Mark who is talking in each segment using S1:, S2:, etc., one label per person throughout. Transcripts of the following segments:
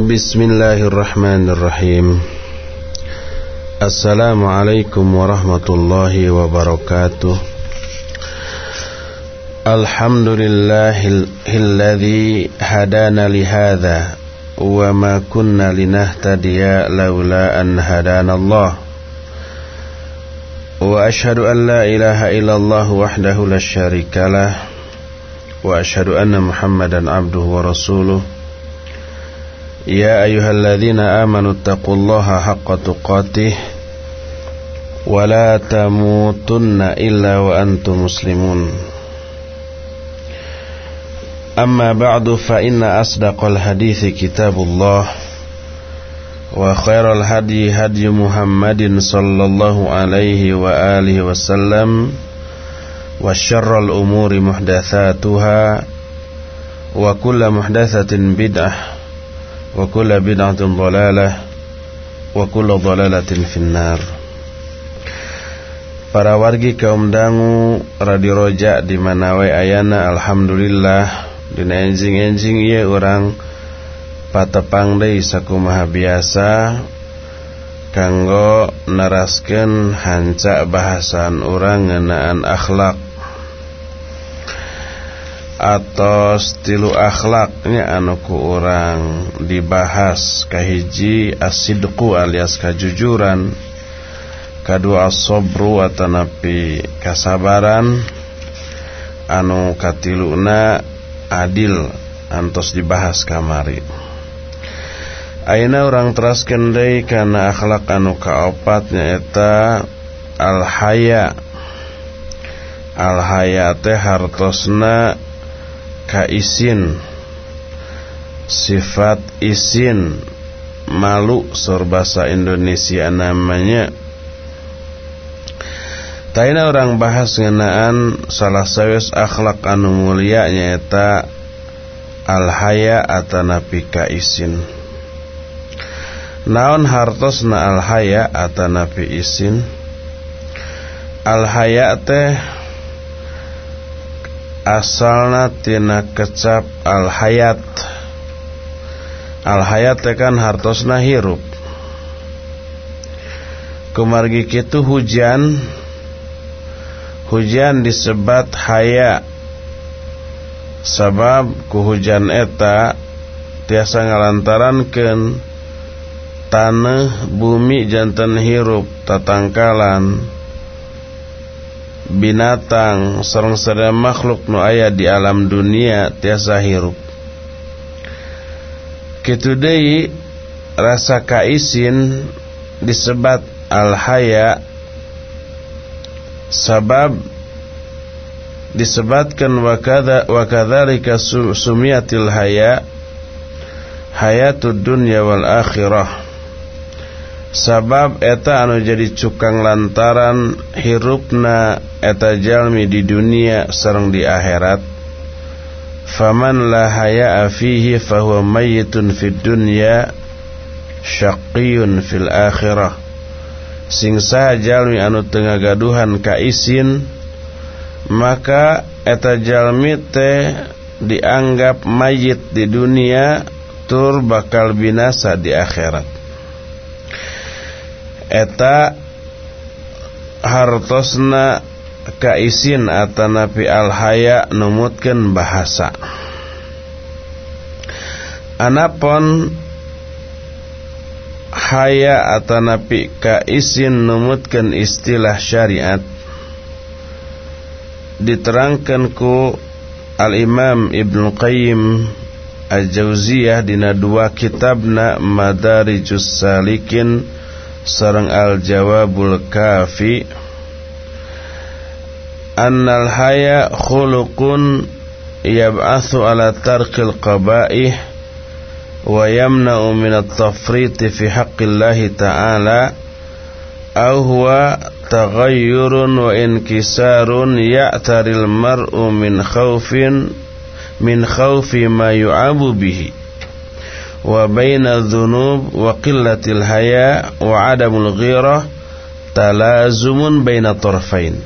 S1: بسم الله الرحمن الرحيم السلام عليكم ورحمة الله وبركاته الحمد لله الذي هدانا لهذا وما كنا لنهتدي لولا أن هدانا الله وأشهد أن لا إله إلا الله وحده لا شريك له وأشهد أن محمدا عبده ورسوله يا أيها الذين آمنوا اتقوا الله حق تقاته ولا تموتن إلا وأنتم مسلمون. أما بعد فإن أصدق الحديث كتاب الله وخير الهدي هدي محمد صلى الله عليه وآله وسلم وشر الأمور محدثاتها وكل محدثة بدعة. وكل بدعة ضلالة وكل ضلالة في النار Para wargi kaum dangu Radio Roja di mana ayana alhamdulillah dina enjing-enjing ieu urang patepang deui sakumaha biasa kanggo naraskeun hanca bahasan urang ngeunaan akhlak atas tilu akhlaknya anuku orang dibahas kahiji asidku alias kejujuran kedua asobru atanapi kasabaran anu katiluna adil antos dibahas kamari. Aina orang teraskan deui kana akhlak anu kaopat nyaeta al haya al haya teh hartosna kaisin sifat isin malu sorbasa Indonesia namanya. Taina orang bahas ngenaan salah sawes akhlak anu mulia nyata al haya atanapi kaisin Naon hartosna al haya atanapi isin? Al haya teh asalna tina kecap alhayat. Alhayat tekan hartosna hirup. Kumargi kitu hujan hujan disebat haya. Sabab ku hujan eta tiasa ngalantarankeun tanah bumi jantan hirup tatangkalan. Binatang sareng sadaya makhluk nu aya di alam dunia tiasa hirup. Kitu deui rasa kaisin disebat al haya sabab disebatkan wakadha wakadzalika sumiyatil haya hayatud dunya wal akhirah sabab eta anu jadi cukang lantaran hirupna eta jalmi di dunia sareng di akhirat. Faman la haya'a fihi fahuwa mayyitun fid dunya syaqiyun fil akhirah. Sing saha jalmi anu tengah gaduhan kaisin maka eta jalmi teh dianggap mayit di dunia tur bakal binasa di akhirat eta hartosna kaisin atanapi al haya numutkeun bahasa. Anapun haya atanapi kaisin numutkeun istilah syariat diterangkan ku Al-Imam Ibnu Qayyim Al-Jauziyah dina dua kitabna Madarijus Salikin sareng al-jawabul kafi annal haya khuluqun yab'athu ala tarqil qaba'ih wa yamna'u min at-tafrit fi haqqillahi ta'ala aw huwa taghayyurun wa inkisarun ya'taril mar'u min khawfin min khawfi ma yu'abu bihi وبين الذنوب وقلة الحياء وعدم الغيرة تلازم بين الطرفين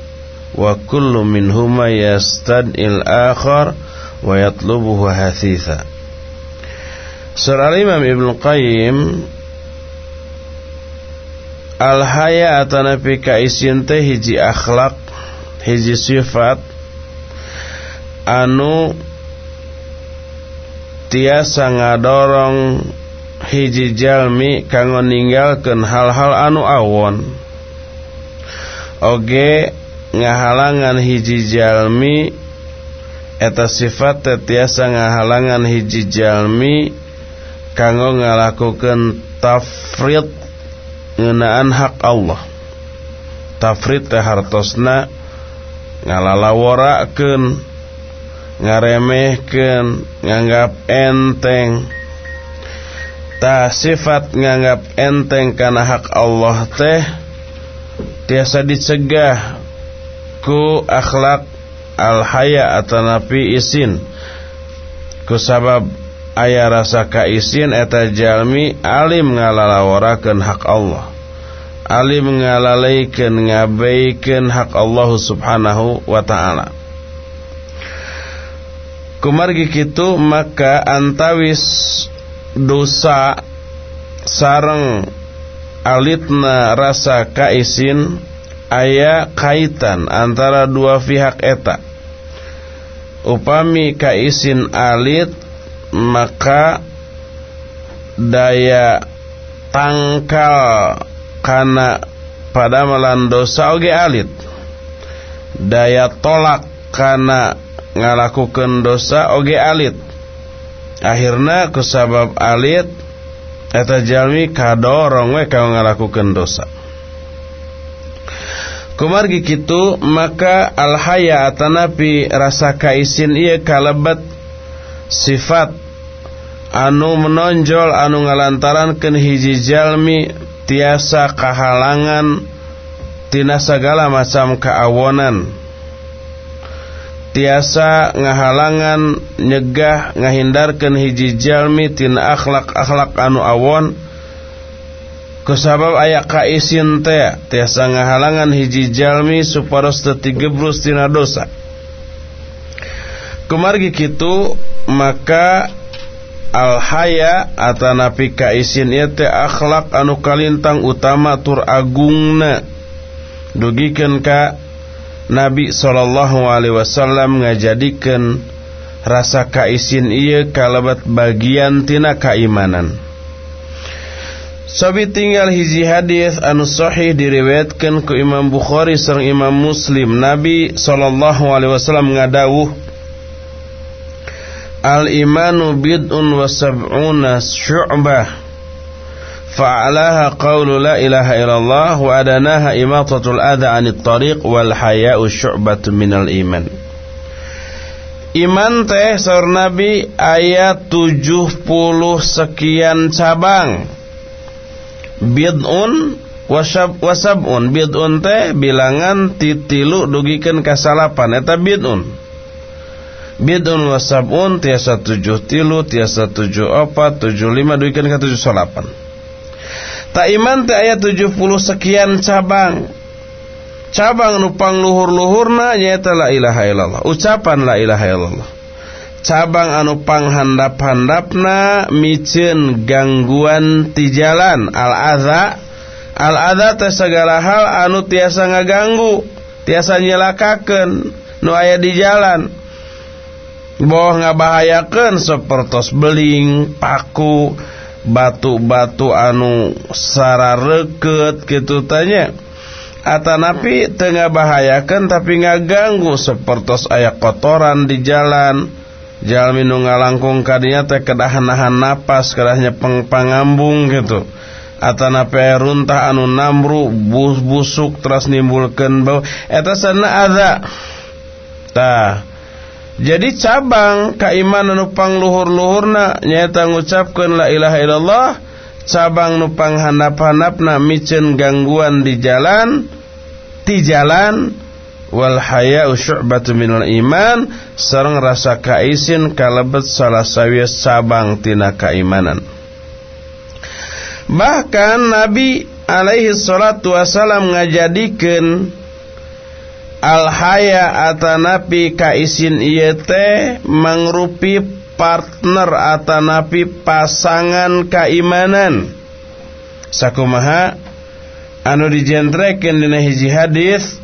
S1: وكل منهما يستدعي الآخر ويطلبه حثيثا. Surah Imam Ibn Qayyim Al-haya atana pika isin teh hiji akhlak Hiji Anu tiasa ngadorong hiji jalmi kanggo ninggalkeun hal-hal anu awon. Oge ngahalangan hiji jalmi eta sifat tiasa ngahalangan hiji jalmi kanggo ngalakukeun tafrid ngeunaan hak Allah. Tafrid teh hartosna ngalalaworakeun ngaremehkeun nganggap enteng. Ta sifat nganggap enteng karena hak Allah teh tiasa dicegah ku akhlak al haya atau napi isin. Ku sabab aya rasa kaisin eta jalmi alim ngalalaworakeun hak Allah. Alim ngalalaikan ngabaikan hak Allah subhanahu wa ta'ala kumargi kitu maka antawis dosa sarang alitna rasa kaisin aya kaitan antara dua pihak eta. Upami kaisin alit maka daya tangkal karena pada melan dosa oge alit. Daya tolak karena ngalakukan dosa oge alit. Akhirnya kusabab alit eta jalmi kadorong we kau ngalakukan dosa. Kumargi kitu maka al haya atanapi rasa kaisin iya kalebat sifat anu menonjol anu ngalantaran ken hiji jalmi tiasa kahalangan tina segala macam keawonan tiasa ngahalangan nyegah ngahindarkan hiji jalmi tina akhlak-akhlak anu awon. Kusabab aya kaisin teh tiasa ngahalangan hiji jalmi supados tetigebrus tina dosa. Kumargi kitu maka alhaya atanapi kaisin ieu teh akhlak anu kalintang utama tur agungna. Dugikeun ka Nabi sallallahu alaihi wasallam ngajadikeun rasa kaisin ieu kalabat bagian tina keimanan. Sabi tinggal hiji hadis anu sahih diriwayatkeun ku Imam Bukhari sareng Imam Muslim. Nabi sallallahu alaihi wasallam ngadawuh Al-imanu bid'un wa sab'una syu'bah Fa'alaha qawlu la ilaha illallah wa adanaha imatatul adha anit tariq wal haya'u syu'batun minal iman. Iman teh saur Nabi ayat 70 sekian cabang. Bid'un wasab wasabun bid'un teh bilangan titilu dugikan kasalapan eta bid'un. Bid'un wasabun tiasa 73, tiasa tujuh opat Tujuh lima Dugikan ke tujuh salapan Taiman teh ayat 70 sekian cabang. Cabang nupang luhur-luhurna nyaeta la ilaha illallah. Ucapan la ilaha illallah. Cabang anu panghandap-handapna miceun gangguan ti jalan al-adza. Al-adza teh sagala hal anu tiasa ngaganggu, tiasa nyelakakeun nu aya di jalan. Boh ngabahayakeun sapertos beling, paku, batu-batu anu Sara reket gitu tanya Atanapi tengah bahayakan tapi ngaganggu sepertos aya kotoran di jalan. Jalmi nu ngalangkung kadinya teh kedah nahan napas kedahnya peng pangambung gitu. Atanapi runtah anu namru bus busuk teras nimbulkan bau. Eta sana ada. Tah jadi cabang keimanan nupang luhur-luhurna nyata ngucapkeun la ilaha illallah cabang nupang handap-handapna micen gangguan di jalan ti jalan wal haya'u syu'batu minal iman sareng rasa kaisin kalebet salah sawias cabang tina keimanan. Bahkan Nabi alaihi salatu wasalam ngajadikeun al haya atanapi kaisin ieu teh mangrupi partner atanapi pasangan keimanan. Sakumaha anu dijentrekeun dina hiji hadis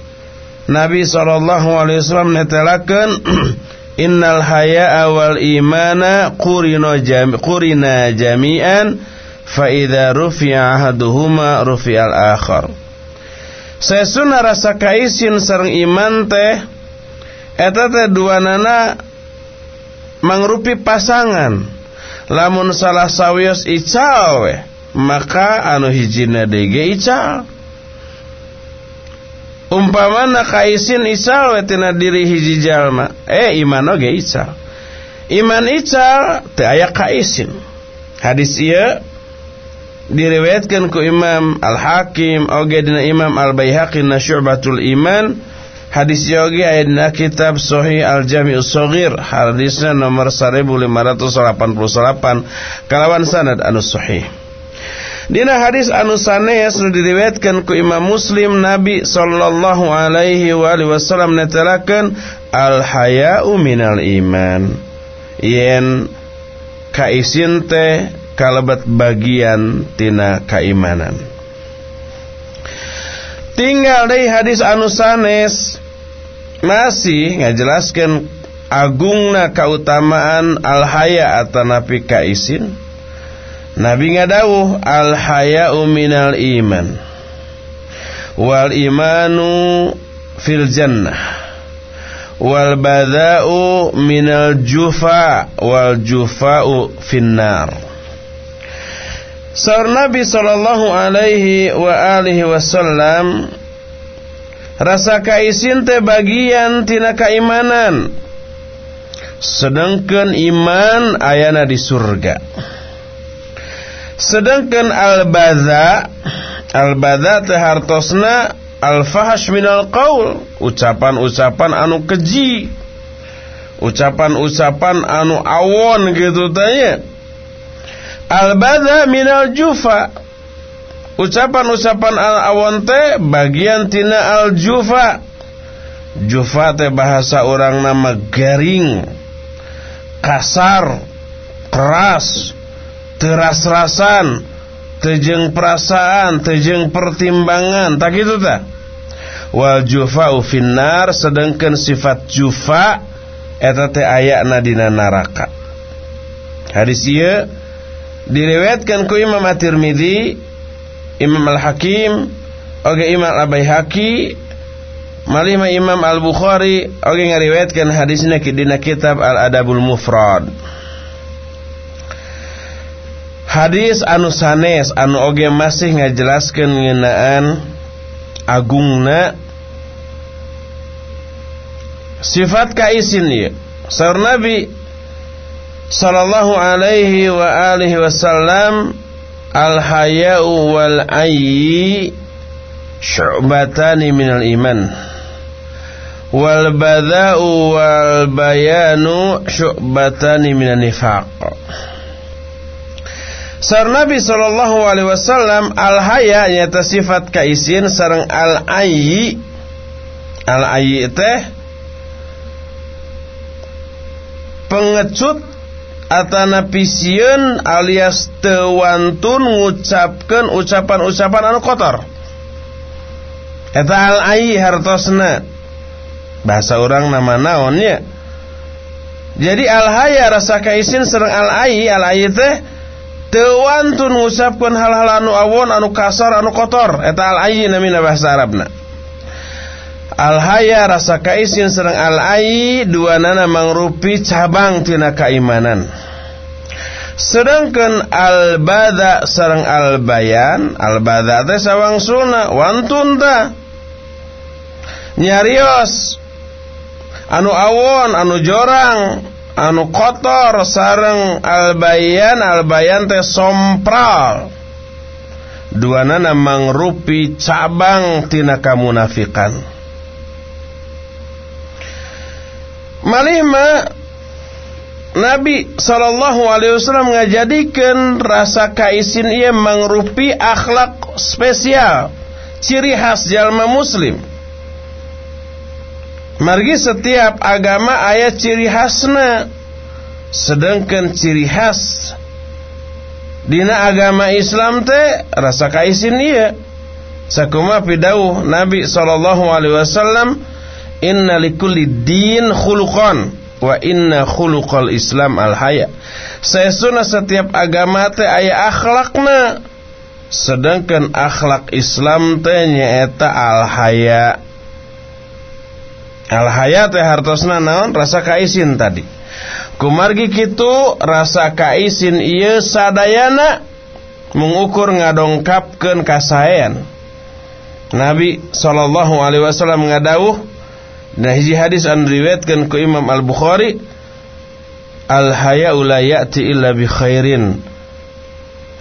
S1: Nabi sallallahu alaihi wasallam netelakeun innal haya'a wal imana qurina jami qurina jami'an fa idza rufi'a ahaduhuma rufi'al akhar Sesuna rasa kaisin sareng iman teh eta teh duanana mangrupi pasangan. Lamun salah sawios ical we maka anu hijina dege ical. Umpamana kaisin ical we tina diri hiji jalma eh iman oge ical. Iman ical teu aya kaisin. Hadis ieu diriwayatkan ku Imam Al-Hakim oge dina Imam Al-Baihaqi na Syu'batul Iman. Hadis yogi aya dina kitab Sahih Al-Jami'u Shaghir hadisna nomor 1588 kalawan sanad anu sahih. Dina hadis anu sanes nu diriwayatkan ku Imam Muslim Nabi sallallahu alaihi wa alihi wasallam netelakeun al haya'u minal iman. Yen kaisin teh kalebat bagian tina keimanan. Tinggal dari hadis anu sanes. Masih ngajelaskan agungna kautamaan al haya atanapi kaisin. Nabi ngadawuh al haya'u minal iman. Wal imanu fil jannah. Wal bada'u minal jufa wal jufa'u finnar Saur Nabi sallallahu alaihi wa alihi wasallam rasa kaisin teh bagian tina keimanan. Sedangkan iman ayana di surga. Sedangkan al-badha al-badha teh hartosna al-fahash minal qaul ucapan-ucapan anu keji ucapan-ucapan anu awon gitu tanya Al-badha minal jufa. Ucapan-ucapan al-awon teh bagian tina al-jufa. Jufa teh bahasa orang nama garing Kasar Keras Teras-rasan Tejeng perasaan Tejeng pertimbangan. Tak gitu tak Wal jufa ufinnar Sedangkan sifat jufa Eta teh ayakna dina naraka. Hadis iya diriwayatkan ku Imam At-Tirmidzi, Imam Al-Hakim, oge Imam Al-Baihaqi, malih Imam Al-Bukhari oge ngariwayatkan hadisnya ke dina kitab Al-Adabul Mufrad. Hadis anu sanes anu oge masih ngajelaskeun ngeunaan agungna sifat kaisin ieu. Saur Nabi sallallahu alaihi wa alihi wasallam al haya'u wal ayyi syu'batani minal iman. Wal bada'u wal bayanu syu'batani minan nifaq. Sar Nabi sallallahu alaihi wasallam al haya nyata sifat kaisin sareng al ayyi al ayyi teh pengecut atana pisieun alias tewantun ngucapkeun ucapan-ucapan anu kotor. Eta al ai hartosna. Bahasa orang nama naonnya jadi al haya rasa kaisin serang al ai al ai teh tewantun ngucapkeun hal-hal anu awon anu kasar anu kotor. Eta al ai namina bahasa Arabna Al-haya rasa kaisin serang al-ai dua nana mangrupi cabang tina keimanan. Sedangkan albada serang al badz teh sawang suna, wantun ta. Nyarios, anu awon, anu jorang, anu kotor sarang al bayan teh sompral. Dua nana mangrupi cabang tina kamunafikan. Malima Nabi Shallallahu Alaihi Wasallam ngajadikan rasa kaisin ia mengrupi akhlak spesial, ciri khas jalma Muslim. Margi setiap agama ayat ciri khasna. sedangkan ciri khas dina agama Islam teh rasa kaisin iya sakuma pidauh Nabi sallallahu alaihi wasallam inna likulli din khuluqan wa inna khuluqal Islam al haya sesuna setiap agama teh aya akhlakna. Sedangkan akhlak Islam teh nyaeta al haya al haya teh hartosna naon? Rasa kaisin tadi. Kumargi kitu rasa kaisin iya sadayana mengukur ngadongkapkan kasayan Nabi sallallahu alaihi wasallam ngadawuh Nah hiji hadis an riwayatkeun ku Imam Al-Bukhari Al haya'u la ya'ti illa bi khairin.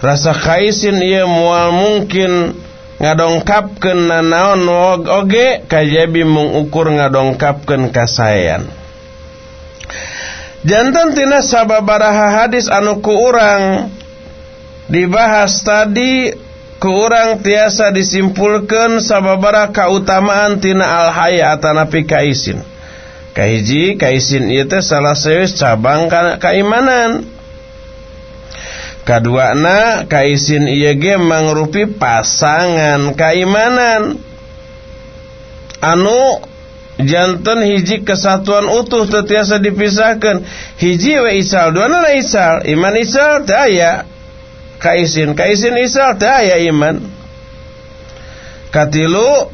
S1: Rasa kaisin ieu moal mungkin ngadongkapkeun nanaon oge kajabi mengukur ngadongkapkeun kasaean. Jantan tina sababaraha hadis anu ku urang dibahas tadi ku urang tiasa disimpulkan sababara kautamaan tina al haya atanapi kaisin. Kahiji kaisin teh salah seueus cabang kaimanan kaduana kaisin ieu ge mangrupi pasangan kaimanan anu jantan hiji kesatuan utuh tetiasa dipisahkan hiji we isal dua isal iman isal daya kaisin kaisin isal daya iman. Katilu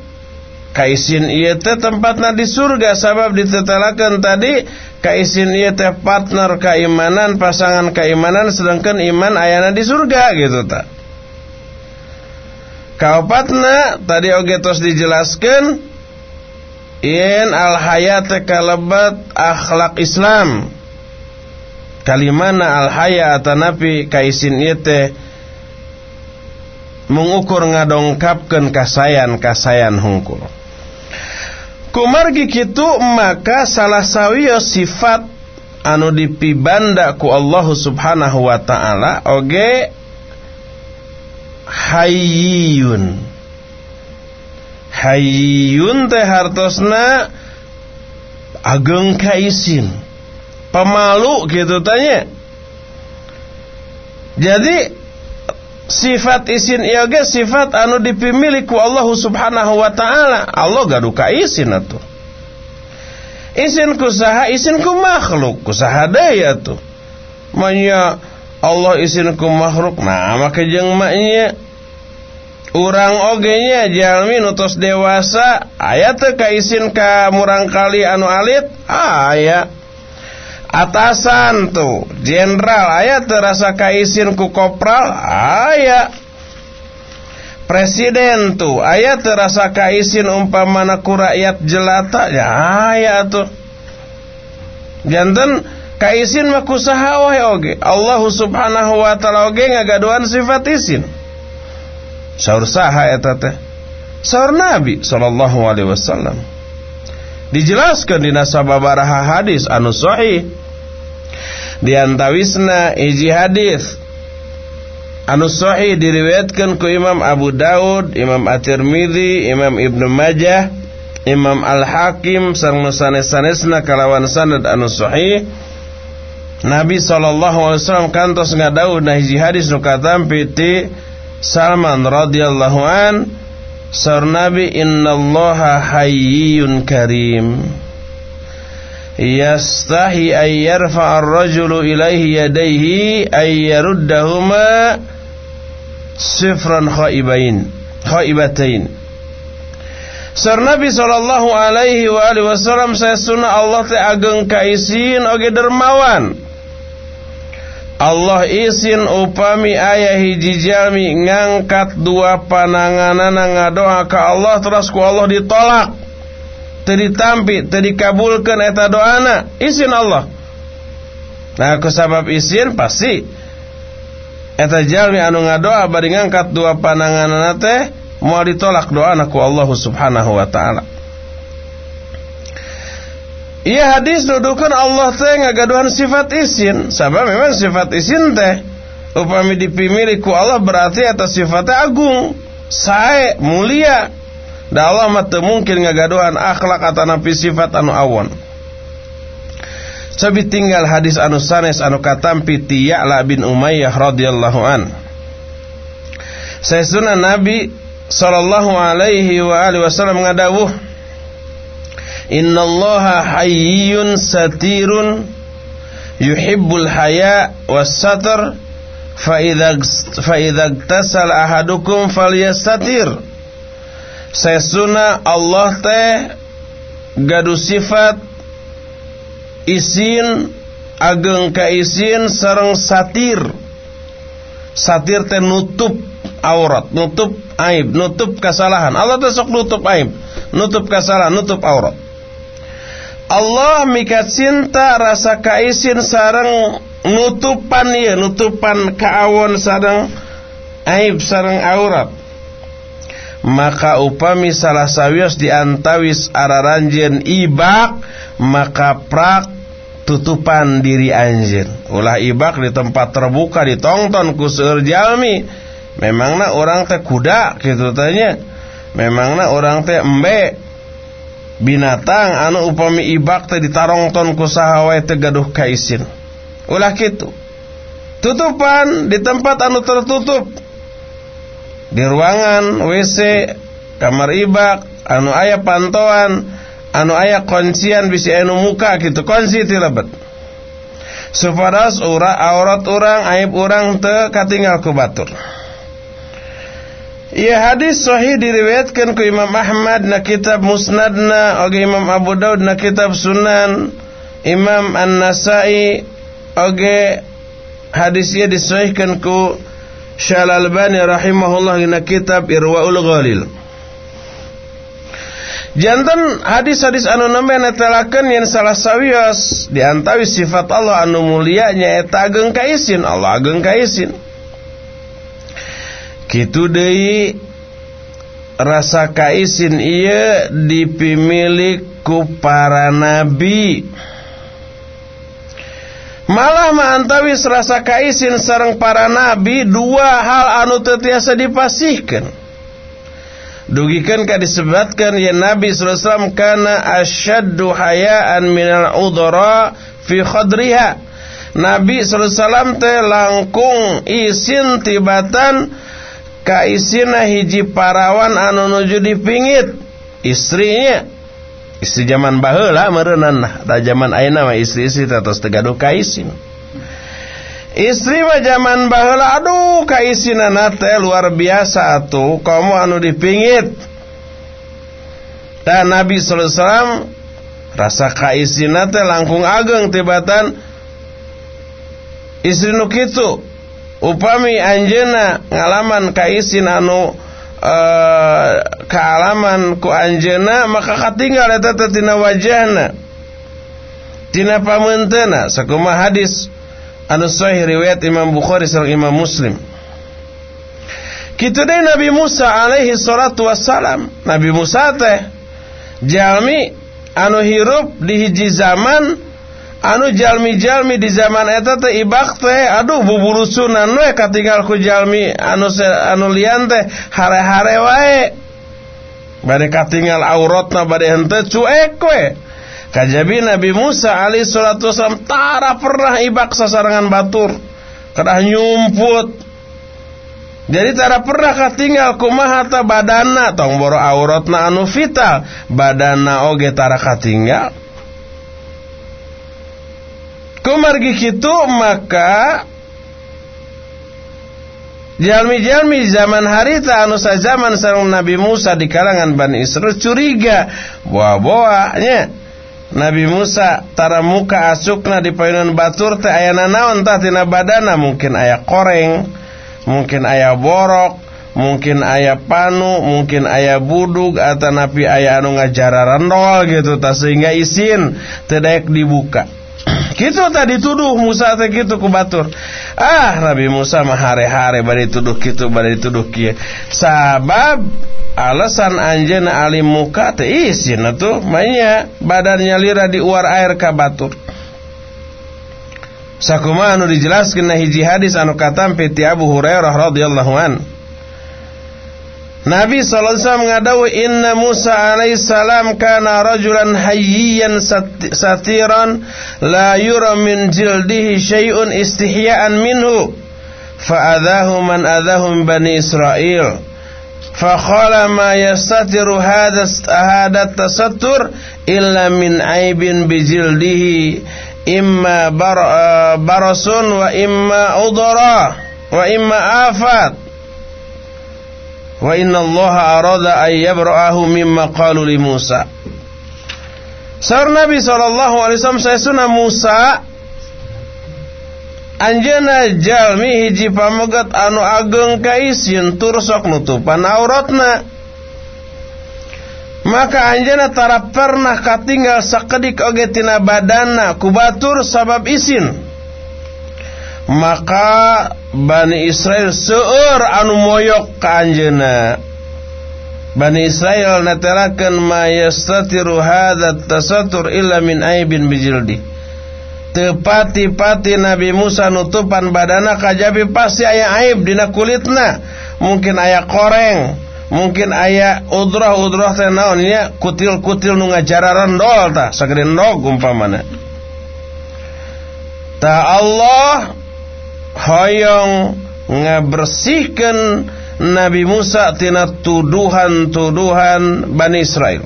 S1: kaisin iya teh tempatna di surga. Sabab ditetelakan tadi kaisin iya teh partner keimanan pasangan keimanan sedangkan iman ayana di surga gitu tak kaopatna tadi oge dijelaskan in al hayat kalebat akhlak Islam kalimana al hayat napi kaisin ieu mengukur ngadongkapkeun kasayan kasayan hungkul. Kumargi kitu maka salah sawiyo sifat anu dipibanda ku Allah Subhanahu wa taala oge hayyun. Hayyun teh hartosna ageng kaisin pemalu gitu tanya. Jadi sifat isin ieu ge sifat anu dipimili ku Allah Subhanahu wa taala. Allah gaduh kaisin atuh. Isin kusaha isin ku makhluk kusaha deui atuh. Manya Allah isin ku makhluk nah maka jeung maknya. Urang ogenya jalmi nutos dewasa ayat teu kaisin ka murang kali anu alit aya atasan tuh. Jenderal ayat terasa kaisin ku kopral? Aya. Presiden tuh ayat terasa kaisin umpamana ku rakyat jelata? Ya aya tuh janten kaisin mah kusaha oge? Allah subhanahu wa ta'ala oge ngagaduhan sifat isin. Saur saha eta teh? Saur Nabi sallallahu alaihi wasallam. Dijelaskan di nasababaraha hadis anu sahih. Di antawisna iji hadis anu sahih diriwayatkan ku Imam Abu Daud, Imam At-Tirmidzi, Imam Ibnu Majah, Imam Al-Hakim sareng sanes-sanesna kalawan sanad anu sahih. Nabi sallallahu alaihi kantos ngadau nah hiji hadis nu Salman radhiyallahu an Sar Nabi innallaha hayyun karim Yastahi ay yarfa'a ar-rajulu ilaihi yadayhi ay yaruddahuma sifran khaibain khaibatain. Sar Nabi sallallahu alaihi wa alihi wasallam saya sunnah Allah teh ageng kaisin oge dermawan. Allah izin upami ayah hiji jalmi ngangkat dua pananganana ngadoa ka Allah terus ku Allah ditolak teu ditampi teu dikabulkeun eta doana izin Allah nah kusabab izin pasti. Eta jalmi anu ngadoa bari ngangkat dua pananganana teh moal ditolak doana ku Allah Subhanahu wa taala. Iya hadis dudukan Allah teh ngagaduhan sifat isin Sabab memang sifat isin teh Upami dipimili ku Allah berarti atas sifatnya agung Sae, mulia Da Allah mah mungkin ngagaduhan akhlak atau napi sifat anu awon Sabi tinggal hadis anu sanes anu katampi ti Ya'la bin Umayyah radhiyallahu an. Sayyidina Nabi sallallahu alaihi wa alihi wasallam ngadawuh Innallaha hayyun satirun yuhibbul haya was satar fa idza fa idza tasal ahadukum falyastatir Sesuna Allah teh gaduh sifat isin ageng ka isin sareng satir. Satir teh nutup aurat nutup aib nutup kesalahan. Allah teh sok nutup aib nutup kesalahan nutup aurat. Allah mika cinta rasa kaisin sareng nutupan ya nutupan kaawon sareng aib sareng aurat maka upami salah sawios diantawis araranjen ibak maka prak tutupan diri anjin ulah ibak di tempat terbuka ditongton ku seueur jalmi. Memangna orang teh kuda gitu tanya memangna orang teh embe. Binatang anu upami ibak teh ditarongton ku saha teh gaduh kaisin ulah kitu. Tutupan di tempat anu tertutup di ruangan WC kamar ibak anu ayah pantauan anu ayah kuncian bisa anu muka gitu. Kunci tilebet supados ura aurat orang aib orang te katinggal ku Ia hadis sahih diriwayatkan ku Imam Ahmad na kitab Musnadna oge Imam Abu Daud na kitab Sunan Imam An-Nasai oge hadis ia disahihkan ku Syal Albani rahimahullah dina kitab Irwaul Ghalil. Jantan hadis-hadis anu nembe netelakeun yen salah sawios diantawi sifat Allah anu mulia nyaeta ageng ka isin, Allah ageng ka isin. Kitu deui rasa kaisin ieu dipimilik ku para nabi. Malah maantawi serasa kaisin sarang para nabi dua hal anu tetiasa dipasihkan. Dugikan ka disebutkan ya Nabi SAW kana asyaddu hayaan minal udara fi khadriha. Nabi SAW teh langkung isin tibatan kaisina hiji parawan anu nuju dipingit istrinya istri zaman baheula meureunna da zaman ayeuna mah istri-istri tos tegaduh kaisin istri mah zaman baheula aduh kaisinana teh luar biasa atuh. Kamu anu dipingit. Dan Nabi sallallahu alaihi wasallam rasa kaisina teh langkung ageng tibatan. Istri nu kitu upami anjeuna ngalaman kaisin anu uh, kealaman ku anjena maka katinggal eta teh tina wajahna. Tina pamentena sakumaha hadis. Anu sahih riwayat Imam Bukhari sareng Imam Muslim. Kitu deui Nabi Musa alaihi salatu wassalam. Nabi Musa teh jalmi anu hirup di hiji zaman anu jalmi-jalmi di zaman eta teh ibak teh aduh buburusunan we katinggal ku jalmi anu se, anu lian teh hare-hare wae. Bade katinggal auratna bade henteu cuek we. Kajabi Nabi Musa alaihi salatu wasallam tara pernah ibak sasarangan batur kedah nyumput. Jadi tara pernah katinggal kumaha ta badanna tong boro auratna anu vital badanna oge tara katinggal kumargi kitu maka Jalmi-jalmi zaman harita anu zaman sareng Nabi Musa di kalangan Bani Israel curiga. Bawa-bawanya Nabi Musa tara muka asukna di payunan batur teh aya naon tah tina badana. Mungkin aya koreng mungkin aya borok mungkin aya panu mungkin aya budug atau napi aya anu ngajararan gitu tah sehingga isin teu dibuka Gitu tadi tuduh Musa teh gitu ku batur. Ah Nabi Musa mah hare-hare bari tuduh kitu bari tuduh. Sabab alasan anjeuna alim muka teh isin atuh mainnya badannya lira di uar air ka. Sakuma anu dijelaskeun hiji hadis anu katampe ti Abu Hurairah radhiyallahu an. Nabi SAW mengadawi inna Musa alaihissalam kana rajulan hayyiyan satiran la yura min jildihi syai'un istihya'an minhu. Fa'adahu man adahu bani Israel faqala ma yastatiru hadha hada tasattur illa min aibin bijildihi imma bar, uh, barasun wa imma udara wa imma afat wa inna Allah arada ay yabra'ahu mimma qalu li Musa. Sar Nabi sallallahu alaihi wasallam saya Musa Anjana jalmi hiji pamegat anu ageng kaisin tur sok nutupan auratna maka anjana tara pernah katinggal sakedik oge tina badana kubatur sabab isin maka Bani Israel seur anu moyok ka anjeuna Bani Israel naterakeun ma yastatiru hadza tasatur illa min aibin bijildi. Tepati-pati Nabi Musa nutupan badana kajabi pasti aya aib dina kulitna. Mungkin aya koreng mungkin aya udrah-udrah teh naon nya kutil-kutil nu ngajararan dol tah sagede ndog umpamana. Ta Allah hoyong ngabersihkan Nabi Musa tina tuduhan-tuduhan Bani Israel.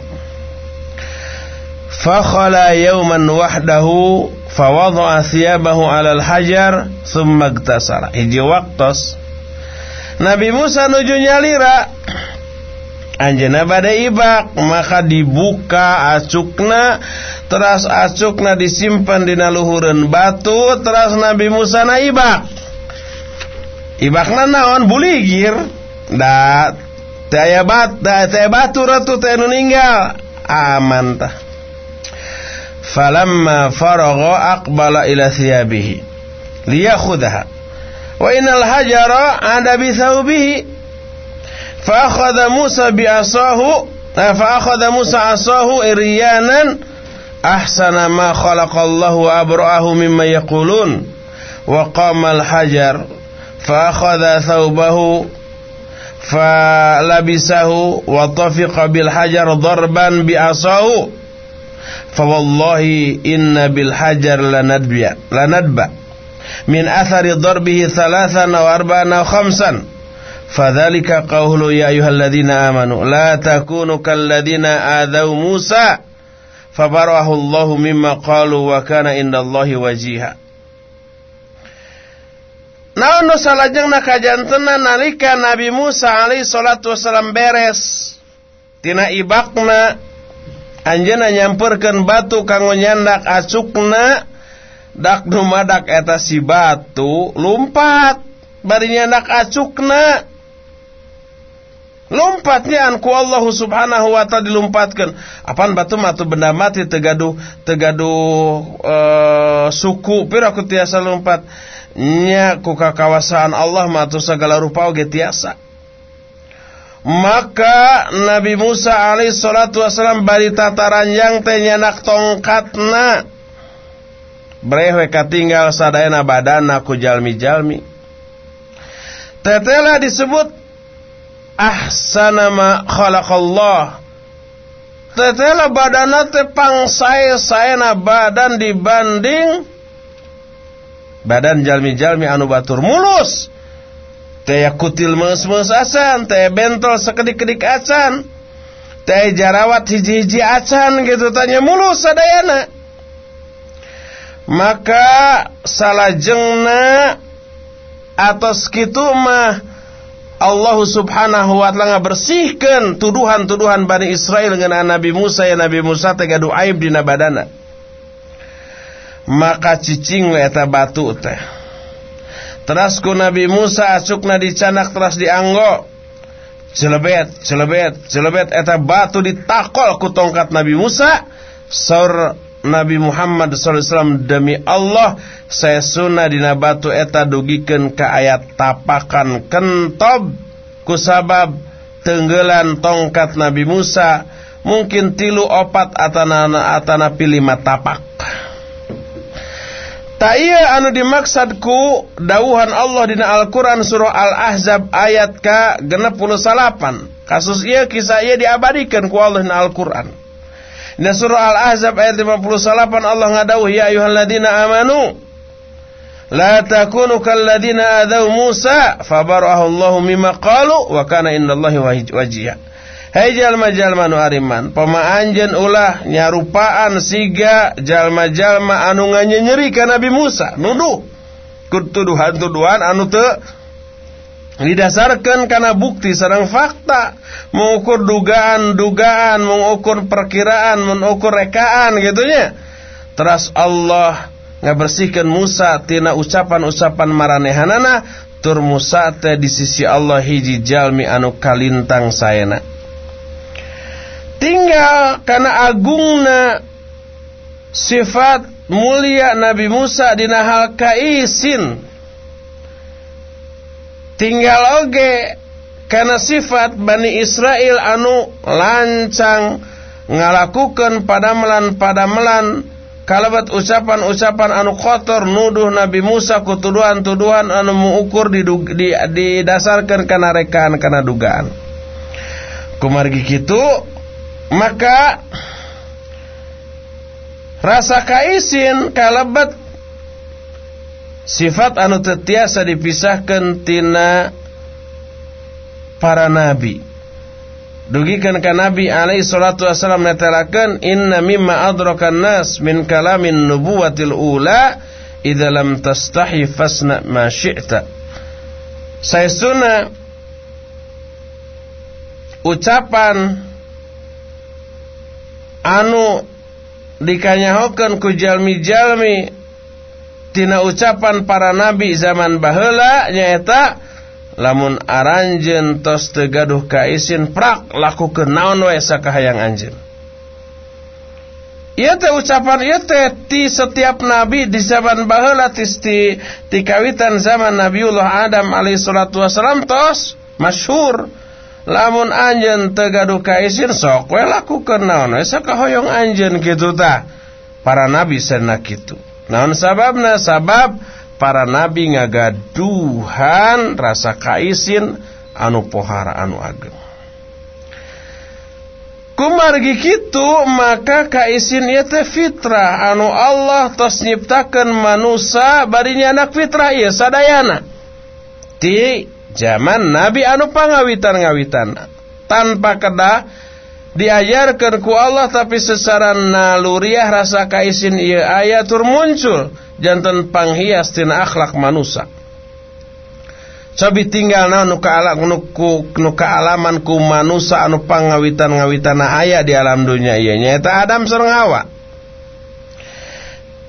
S1: Fakhala yawman wahdahu fawadha'a thiyabahu 'ala al-hajar thumma igtasala. Hiji waktos Nabi Musa nuju nyalira Anjena badai ibak maka dibuka acukna teras acukna disimpan di naluhuran batu teras Nabi Musa na ibak. Ibakna naon? Buligir da taya bat da taya batu ratu taya ninggal. Aman tah. Falamma faragha aqbala ila thiyabihi. Liyakhudha wa innal hajara ada bi thawbihi فأخذ موسى بعصاه فأخذ موسى عصاه إريانا أحسن ما خلق الله أبرأه مما يقولون. وقام الحجر فأخذ ثوبه فلبسه وطفق بالحجر ضربا بعصاه فوالله إن بالحجر لندبا لندبا من أثر ضربه ثلاثا أو أربعا أو خمسا Fadzalika qawlu ya ayyuhalladzina amanu la takunu kalladzina adaw Musa. Fabarahu Allahu mimma qalu wa kana indallahi wajiha. Naon nu salajengna kajantena nalika Nabi Musa alaihi salatu wasalam beres. Tina ibakna anjeunna nyamperkeun batu kanggo nyandak acukna dak eta si batu bari nyandak acukna Lompatnya anku Allah subhanahu wa ta'ala dilumpatkan. Apaan batu matu benda mati tegaduh tegaduh uh, suku pira ku tiasa lompat. Nya ku kawasan Allah matu segala rupa oge tiasa. Maka Nabi Musa alaihi salatu wasalam bari tataranjang teh nyanak tongkatna. Brewe katinggal sadayana badana ku jalmi-jalmi. Tetela disebut ahsana ma khalaqallah. Tetela badana te pangsai saena badan dibanding badan jalmi-jalmi anu batur mulus. Teh kutil meus-meus acan teh bentol sekedik-kedik acan teh jarawat hiji-hiji acan gitu tanya mulus sadayana. Maka salajengna atas kitu mah Allah subhanahu wa ta'ala bersihkan tuduhan-tuduhan Bani Israel dengan Nabi Musa ya Nabi Musa tega aib dina badana. Maka cicing eta batu teh. Teras ku Nabi Musa asukna dicanak teras dianggo celebet celebet celebet eta batu ditakol ku tongkat Nabi Musa. Saur Nabi Muhammad SAW demi Allah saya sunnah dina batu eta ke ayat tapakan kentob kusabab tenggelan tongkat Nabi Musa mungkin tilu opat atana atana pilih tapak. Tak iya anu dimaksadku dauhan Allah dina Al-Quran surah Al-Ahzab ayat puluh salapan. Kasus ieu kisah ieu diabadikan ku Allah na Al-Qur'an Di surah Al-Ahzab ayat 58 Allah ngadawuh ya ayyuhalladzina amanu la takunu kalladzina adaw Musa fabarahu Allahu mimma qalu wa kana indallahi wajiyah Hei jalma-jalma nu ariman Pemaanjen ulah nyarupaan siga Jalma-jalma anu nganyeri ka Nabi Musa. Nuduh. Kutuduhan-tuduhan anu te Didasarkan karena bukti sarang fakta. Mengukur dugaan-dugaan Mengukur perkiraan Mengukur rekaan gitunya Teras Allah ngabersihkan Musa Tina ucapan-ucapan maranehanana. Tur Musa teh di sisi Allah hiji jalmi anu kalintang sayana tinggal karena agungna sifat mulia Nabi Musa dina hal kaisin tinggal oge. Karena sifat Bani Israel anu lancang. Ngalakukan padamelan padamelan. Kalabat ucapan-ucapan anu kotor nuduh Nabi Musa kutuduhan-tuduhan anu mengukur didasarkan karena rekaan karena dugaan. Kumargi kitu maka rasa kaisin kalabat sifat anu tetiasa dipisahkan tina para nabi. Dugikan ka nabi alaihi salatu wasallam netelakeun inna mimma adrakan nas min kalamin nubuwatil ula idza lam tastahi fasna ma syi'ta. Saestuna ucapan anu dikanyahokeun ku jalmi-jalmi tina ucapan para nabi zaman baheula nyaeta lamun aranjeun tos teu gaduh ka isin prak lakukeun naon wae sakahayang anjeun. Ieu teh ucapan ieu teh ti setiap nabi di zaman baheula ti ti kawitan zaman Nabiullah Adam alaihi salatu wasalam tos masyhur lamun anjen tegaduh ka isin sok we lakukeun naon we sakahoyong anjeun kitu tah. Para nabi sana kitu naon sababna? Sabab para nabi ngagaduhan rasa kaisin anu pohara anu ageng. Kumargi kitu maka kaisin ieu teh fitrah. Anu Allah tos nyiptakeun manusia barinya anak fitrah ieu sadayana. Ti zaman Nabi anu pangawitan-ngawitan tanpa kedah diajarkan ku Allah tapi secara naluriah rasa kaisin ieu aya tur muncul. Jantan panghias tina akhlak manusia. Cobi tinggal na nu kaalam nu nu kaalaman ku manusia anu pangawitan-ngawitan aya di alam dunia. Ieu nyaeta Adam sareng Hawa.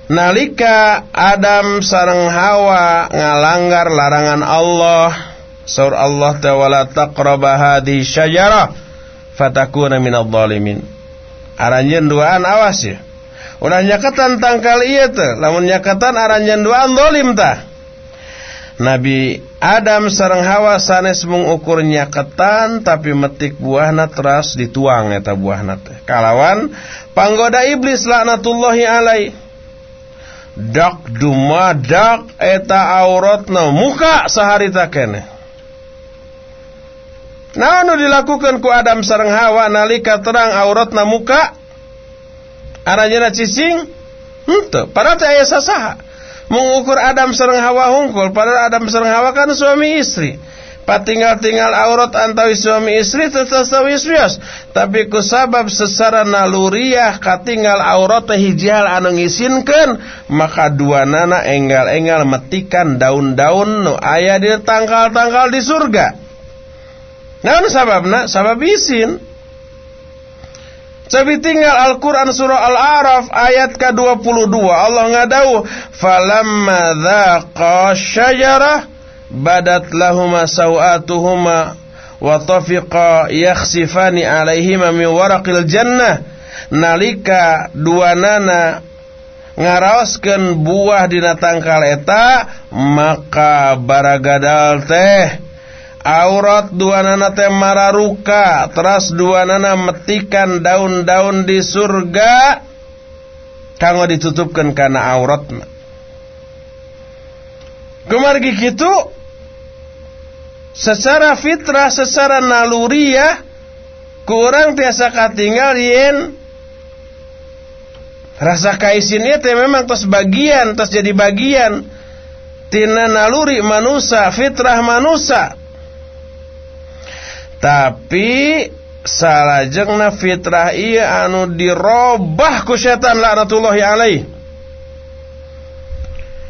S1: Nalika Adam sareng Hawa ngalanggar larangan Allah Sur Allah Ta'ala taqraba hadhi syajarah fatakuna minadh dhalimin. Aranjeun duaan awas ya. Udah nyakatan tangkal ieu teh, lamun nyakatan aranjeun duaan zalim tah. Nabi Adam sareng Hawa sanes mengukur nyakatan tapi metik buahna teras dituang eta buahna teh. Kalawan panggoda iblis laknatullahi alai. Dak dumadak eta auratna muka saharita keneh. Nah, anu dilakukan ku Adam sareng Hawa nalika terang auratna muka. Aranjeuna cicing. Henteu para teh aya sasaha. Mengukur Adam sareng Hawa hungkul. Padahal Adam sareng Hawa kan suami istri. Patinggal-tinggal aurat antawi suami istri tetap wios tapi ku sabab secara naluriah katinggal aurat hijal anu ngisinkeun maka dua nana enggal-enggal metikan daun-daun nu aya di tangkal-tangkal di surga Nah, sababna sabab isin. Tapi tinggal Al-Quran surah Al-A'raf ayat ke-22. Allah ngadau Falamma dhaqa syajarah Badat lahuma sawatuhuma Wa tafiqa yakhsifani alaihima min waraqil jannah. Nalika dua nana Ngaraoskan buah dina tangkal eta Maka baragadal teh aurat dua nana teh mararuka teras dua nana metikan daun-daun di surga kanggo ditutupkan karena auratna. Kumargi kitu secara fitrah secara naluriah kurang tiasa katinggal yen rasa kaisinnya teh memang tos bagian tos jadi bagian. Tina naluri manusia fitrah manusia tapi salajengna fitrah iya anu dirobah ku setan laknatullahi alaih.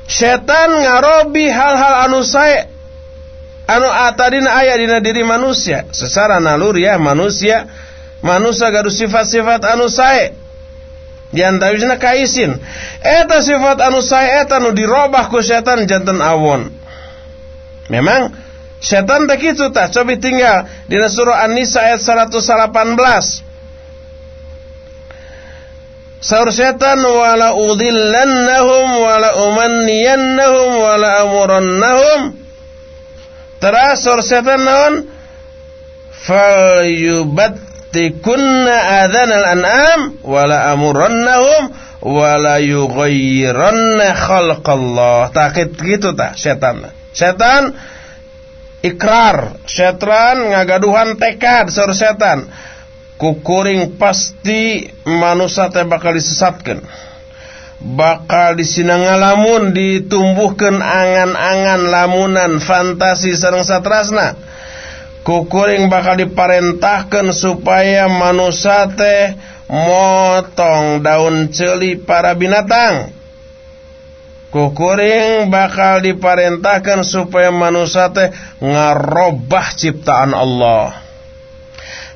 S1: Setan ngarobi hal-hal anu sae anu atadina aya dina diri manusia. Secara naluri ya manusia manusia gaduh sifat-sifat anu sae. Diantawisna kaisin. Eta sifat anu sae eta anu dirobah ku setan janten awon. Memang setan tak itu tak coba tinggal di surah An-Nisa ayat 118 Saur setan wala udhillannahum wala umanniyannahum wala amurannahum Terus setan naon? Falyubattikunna adhanal an'am wala amurannahum wala yughayyiranna khalqallah. Takit gitu tak setan. Setan ikrar, setan ngagaduhan tekad saur setan. Kukuring pasti manusia teh bakal disesatkan bakal disinangalamun ditumbuhkan angan-angan lamunan fantasi sareng satrasna. Kukuring bakal diparentahkan supaya manusia teh motong daun celi para binatang kukuring bakal diparentahkan supaya manusia teh ngarobah ciptaan Allah.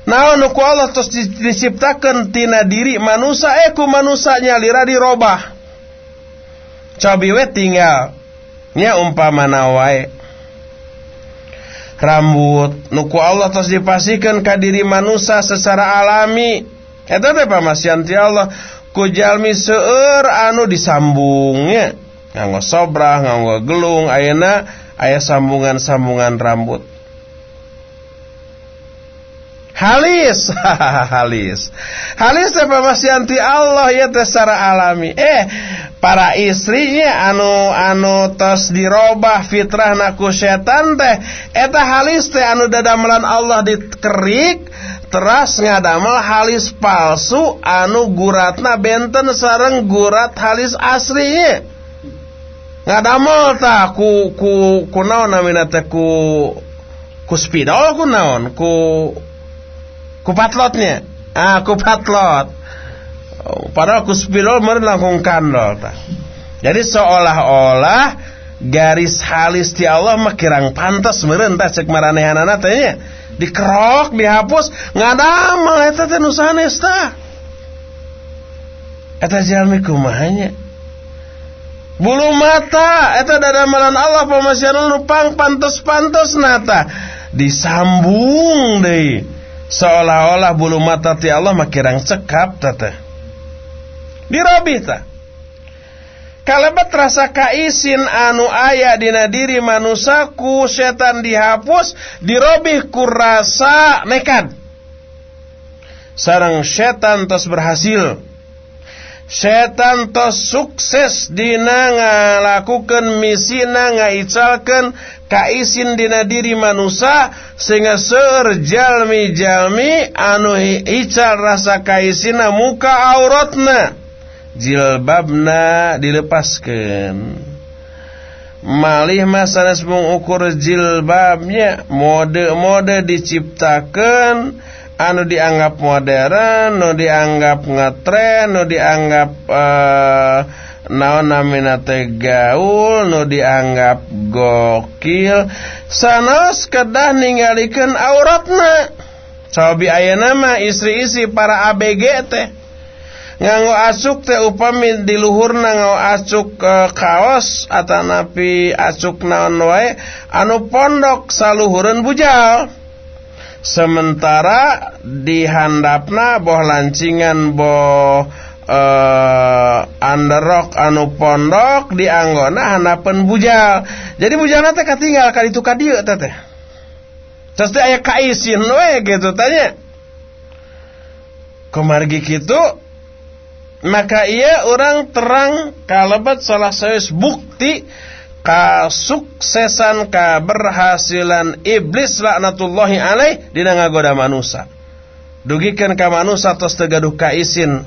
S1: Nah, nuku Allah terus diciptakan tina diri manusia, eh ku manusia nyalira dirobah. Cobi we tinggal nya umpama wae. Rambut nuku Allah terus dipasikan ka diri manusia secara alami. Eta teh pamasian ti Allah ku jalmi seueur anu disambungnya nganggo sobrah nganggo gelung ayeuna aya sambungan-sambungan rambut. Halis, halis, halis apa masih anti Allah ya secara alami. Eh, para istrinya anu anu tos dirobah fitrah naku setan teh eta halis teh anu dadamelan Allah dikerik teras ngadamel halis palsu anu guratna benten sareng gurat halis aslinya ngadamel ta ku ku ku naon namina teh ku ku spidol ku naon ku ku patlotnya ah ku patlot Padahal kuspilol meren langkung kandol ta. Jadi seolah-olah garis halis di Allah mah kirang pantas meren ta cek maranehanana teh nya. Dikerok, dihapus, ngadamel eta teh nu sanes ta. Eta jalmi kumahanya. Bulu mata. Eta dadamalan Allah pamasian nu pang pantos-pantos nata. Disambung deui. Seolah-olah bulu mata ti Allah makirang cekap tata. Dirobih ta. Kalebat rasa kaisin anu aya dina diri manusia ku setan dihapus dirobih ku rasa nekad sarang setan tos berhasil setan tos sukses dina ngalakukan misina ngaicalkan kaisin dina diri manusia sehingga serjalmi-jalmi anu ical rasa kaisina muka auratna. Jilbabna dilepaskan malih masanes mengukur jilbabnya mode-mode diciptakan anu dianggap modern anu dianggap ngetren anu dianggap uh, naon namina teh gaul nu dianggap gokil. Sanos kedah ninggalikeun auratna. Cobi ayeuna mah istri-istri para ABG teh. Nganggo asuk teh upami di luhurna nganggo asuk uh, kaos atanapi asuk naon wae anu pondok saluhureun bujal. Sementara di handapna boh lancingan boh uh, underrok anu pondok di anggona handapan bujal. Jadi bujal teh katinggal kali itu kadieu teh teh. Terus teh aya kaisin we gitu tanya. Kemargi kitu maka ia orang terang kalebat salah saya bukti kasuksesan keberhasilan iblis laknatullahi alaih dina ngagoda manusia dugikan ka manusia tos tegaduh ka isin.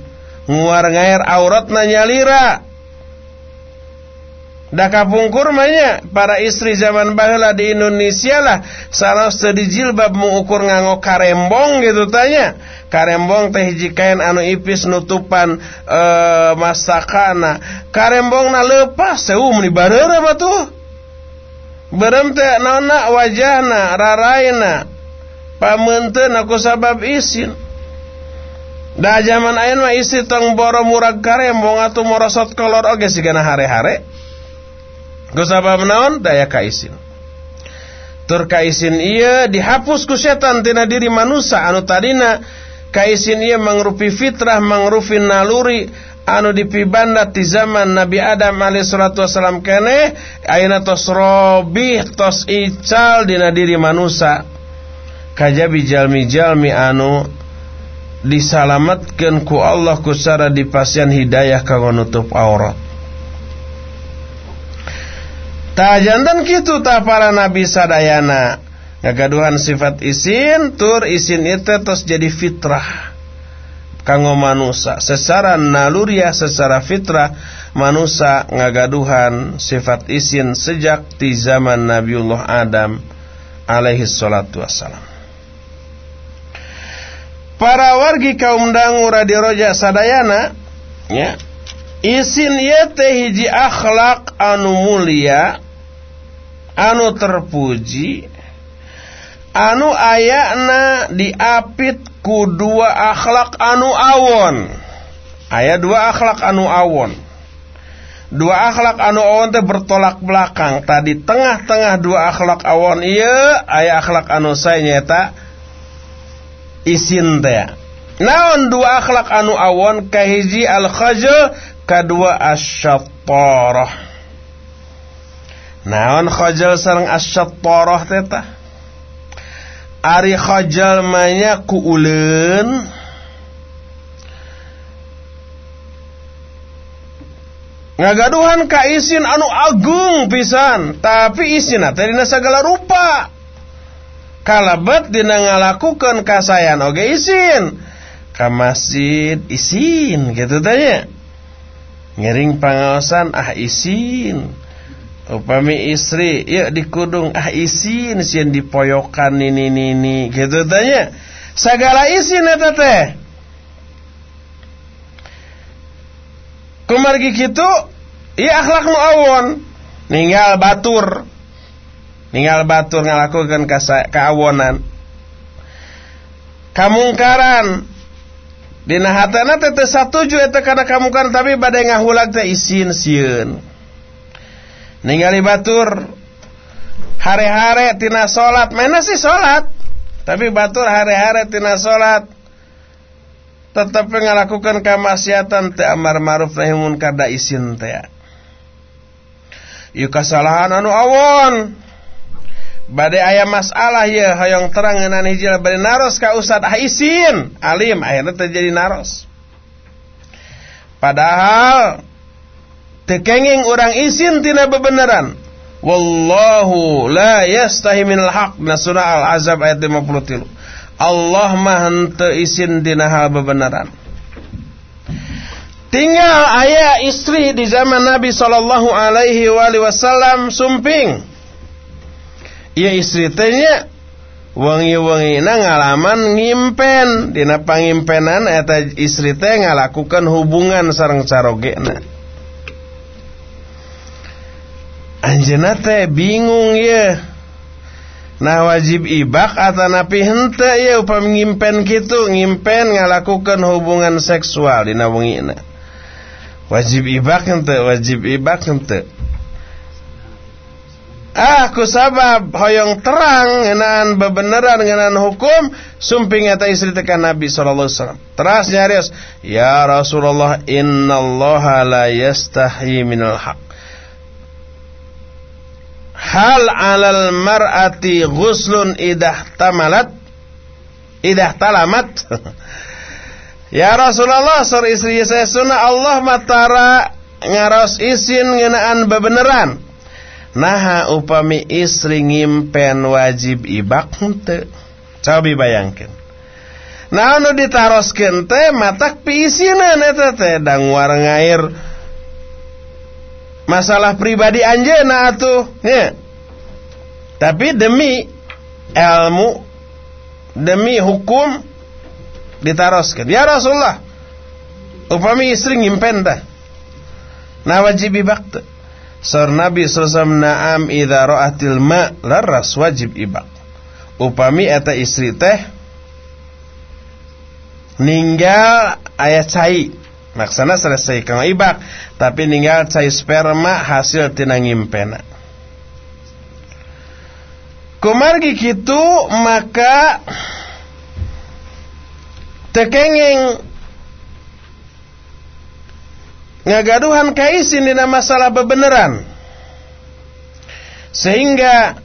S1: Nguar ngair aurat nyalira Da kapungkur manya para istri zaman baheula di Indonesia lah saros di jilbab mengukur nganggo karembong gitu tanya. Karembong teh hiji kain anu ipis nutupan e, masakana. Karembong na lepas seum ni bareura mah tuh. Berem teh naonna wajahna raraina. Pamunteun aku sabab isin. Da zaman ayeuna mah istri tong boro murag karembong atuh morosot kolor oge sigana hare-hare. Gosaba menaon? Daya kaisin. Tur kaisin iya dihapus ku setan tina diri manusia. Anu tadina kaisin iya mangrupi fitrah mangrupi naluri. Anu dipibanda ti zaman Nabi Adam alaihi salatu wasalam kene ayeuna tos robih tos ical dina diri manusia. Kajabi jalmi-jalmi anu disalamatkeun ku Allah ku cara dipasian hidayah kanggo nutup aurat Tajantan kitu ta para nabi sadayana. Ngagaduhan sifat isin tur isin itu terus jadi fitrah. Kanggo manusia secara naluriah secara fitrah manusia ngagaduhan sifat isin sejak di zaman Nabiullah Adam alaihi salatu wassalam. Para wargi kaum dangu radio roja sadayana ya isin yete hiji akhlak anu mulia anu terpuji anu ayakna diapit ku dua akhlak anu awon. Aya dua akhlak anu awon. Dua akhlak anu awon teh bertolak belakang. Tadi tengah-tengah dua akhlak awon iya aya akhlak anu saya nyata isin teh. Naon dua akhlak anu awon? Kahiji al khajal kadua asyattarah naon khajal sarang asyattarah teta Ari khajal manya ku ulun Ngagaduhan ka isin anu agung pisan Tapi isin teh dina segala rupa. Kalabat dina ngalakukan kasayan oge isin Ka masjid isin gitu tanya Ngiring pangaosan ah isin. Upami istri ya di kudung ah isin sieun dipoyokan ini ini gitu tanya. Segala isin eta teh. Kumargi kitu iya akhlak nu awon. Ninggal batur. Ninggal batur ngalakukan keawonan. Kamungkaran. Dina hatana teh satuju eta kana kamungkaran tapi badai ngahulag teh isin sieun ningali batur. Hare-hare tina salat mana sih salat tapi batur hare-hare tina salat tetap ngalakukan kemaksiatan teu amar ma'ruf nahi munkar da isin teh ieu kasalahan anu awon. Bade aya masalah ya hoyong terang ngeunaan hiji bade naros ka ustad ah isin. Alim akhirnya terjadi naros. Padahal tekenging orang isin tina bebenaran. Wallahu la yastahi minal haq. Na surah al-azab ayat 53 Allah mah henteu isin tina hal bebenaran. Tinggal ayah istri di zaman Nabi sallallahu alaihi wasallam sumping. Ia istri tanya wangi-wangi na ngalaman ngimpen. Dina pangimpenan eta istri teh ngalakukan hubungan sareng carogena Anjeuna teh bingung ya. Nah wajib ibak atau napi hente ya upam ngimpen gitu ngimpen ngalakukan hubungan seksual di wengi'na. Wajib ibak hente, wajib ibak hente. Ah ku sabab hoyong terang ngeunaan bebeneran ngeunaan hukum sumping eta istri tekan Nabi alaihi wasallam. Teras nyarios, "Ya Rasulullah, innallaha la yastahi minal haq." Hal alal mar'ati ghuslun idah tamalat idah talamat. Ya Rasulullah sur istri saya sunnah Allah matara ngaros isin ngenaan bebeneran. Nah upami istri ngimpen wajib ibak henteu coba bayangkan Nah nu ditaroskeun teh matak piisinan eta teh dangwar ngair masalah pribadi anjeunna atuh nya. Tapi demi ilmu demi hukum ditaroskeun. Ya Rasulullah, upami istri ngimpen teh. Nah wajib ibak. Sar Nabi sallallahu na'am idza ra'atil ma laras wajib ibak. Upami eta istri teh ninggal ayat cai maksana selesai kang ibak tapi ninggal cai sperma hasil tina ngimpena kumargi kitu maka tekengeng ngagaduhan kaisin dina masalah bebeneran. Sehingga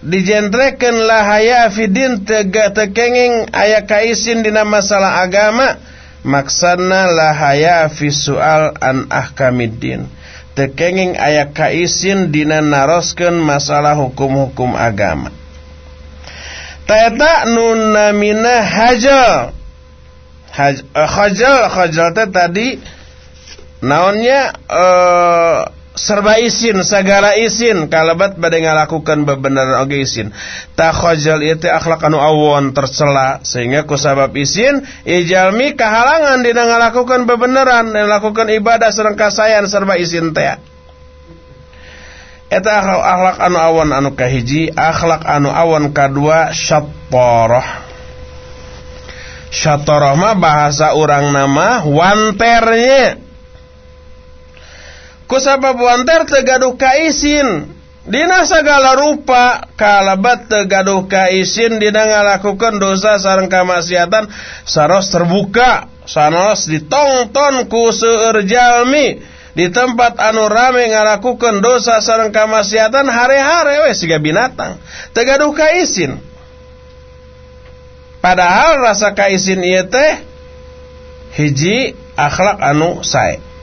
S1: dijentrekan lahaya fidin tega tekenging aya kaisin dina masalah agama maksana lahaya fi soal an ahkamiddin. Tekenging aya kaisin dina naroskeun masalah hukum-hukum agama. Taeta nun namina hajal. Haj, uh, Hajal Hajal tadi naonnya uh, serba isin segala isin. Kalabat pada ngalakukan bebenaran oge isin. Takhajal itu akhlak anu awon tercela sehingga ku sabab isin ijalmi kehalangan dina ngalakukan bebenaran dan lakukan ibadah serang kasayan serba isin teh. Eta akhlak anu awon anu kahiji akhlak anu awon kadua syattarah syattarah mah bahasa orang nama wanternya kusabab wanter tegaduh kaisin. Dina segala rupa kalabat tegaduh kaisin dina ngalakukan dosa sareng kamaksiatan saros terbuka sanos ditongton ku seueur jalmi. Di tempat anu rame ngalakukan dosa sareng kamaksiatan hare-hare we siga binatang. Tegaduh kaisin. Padahal rasa kaisin ieu teh hiji akhlak anu sae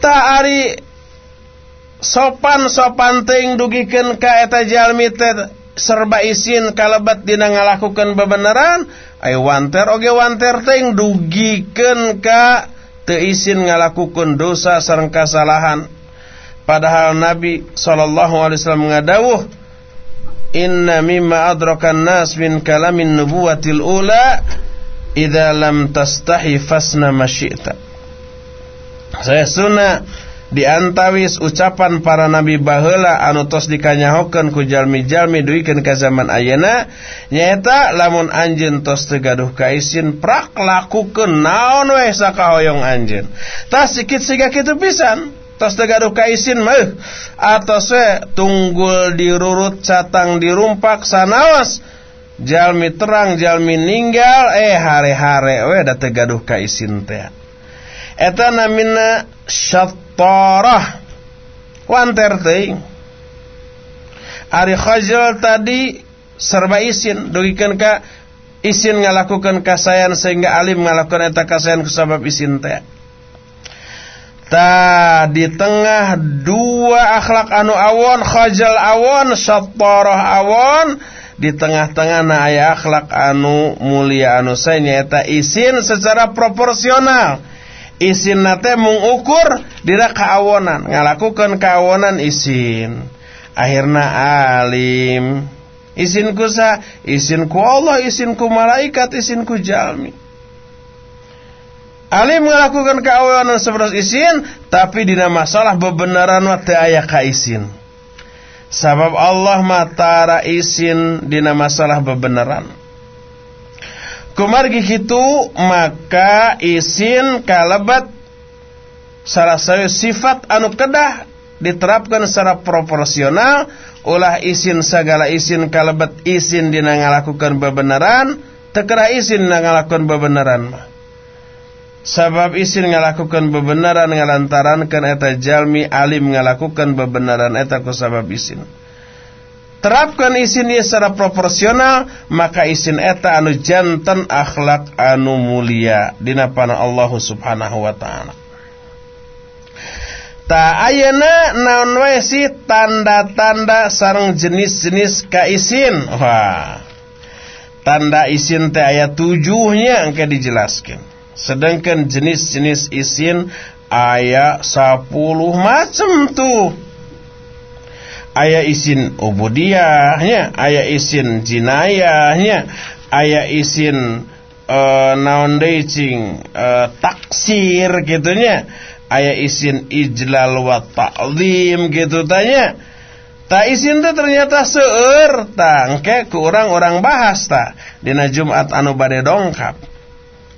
S1: ta ari sopan-sopan ting dugikan ka eta jalmi serba isin kalabat dina ngalakukan bebeneran ay wanter oge wanter ting dugikan ka teu isin ngalakukan dosa sareng padahal Nabi sallallahu alaihi ngadawuh inna mimma adrakan nas min kalamin nubuwatil ula idza lam tastahi fasna masyi'ta saya sunnah diantawis ucapan para nabi baheula anu tos dikanyahokeun ku jalmi-jalmi duikeun ka zaman ayeuna. Nyaeta lamun anjeun tos teu gaduh kaisin prak lakukeun naon we sakahoyong anjeun. Tah sikit siga kitu pisan tos teu gaduh kaisin mah atos we tunggul dirurut catang dirumpak sanaos jalmi terang jalmi ninggal eh hare-hare we da teu gaduh kaisin teh eta namina syattarah wanter teuing ari khajal tadi serba isin. Dugikeun ka isin ngalakukan kasayan sehingga alim ngalakukan eta kasayan kusabab isin teh. Ta di tengah dua akhlak anu awon khajal awon syattarah awon di tengah-tengah na aya akhlak anu mulia anu saya nyata isin secara proporsional isin nate mengukur dira kaawonan ngalakukan kaawonan isin. Akhirna alim. Isin sa isin ku Allah isin ku malaikat isin ku jalmi. Alim ngalakukan kaawonan seperti isin tapi dina masalah bebenaran wa teu aya ka isin. Sabab Allah matara isin dina masalah bebenaran kumargi kitu maka isin kalabat salah satu sifat anu kedah diterapkan secara proporsional. Ulah isin segala isin kalabat isin dina ngalakukan bebenaran tekera isin ngalakukan bebenaran sabab isin ngalakukan bebenaran ngalantaran kan eta jalmi alim ngalakukan bebenaran eta ku sabab isin terapkan ieu secara proporsional maka isin eta anu jantan akhlak anu mulia. Dina pana Allah Subhanahu wa taala. Ta ayeuna naon wae si tanda-tanda sareng jenis-jenis kaisin wah tanda isin teh ayat tujuhnya engke dijelaskan sedangkan jenis-jenis isin ayat 10 macam tuh ayat isin ubudiyahnya ayat isin jinayahnya ayat isin uh, naon uh, taksir gitunya ayat isin ijlal wa ta'zim gitu tanya. Tak isin teh ternyata seueur tangke ku orang-orang bahas ta. Dina Jumat anu bade dongkap.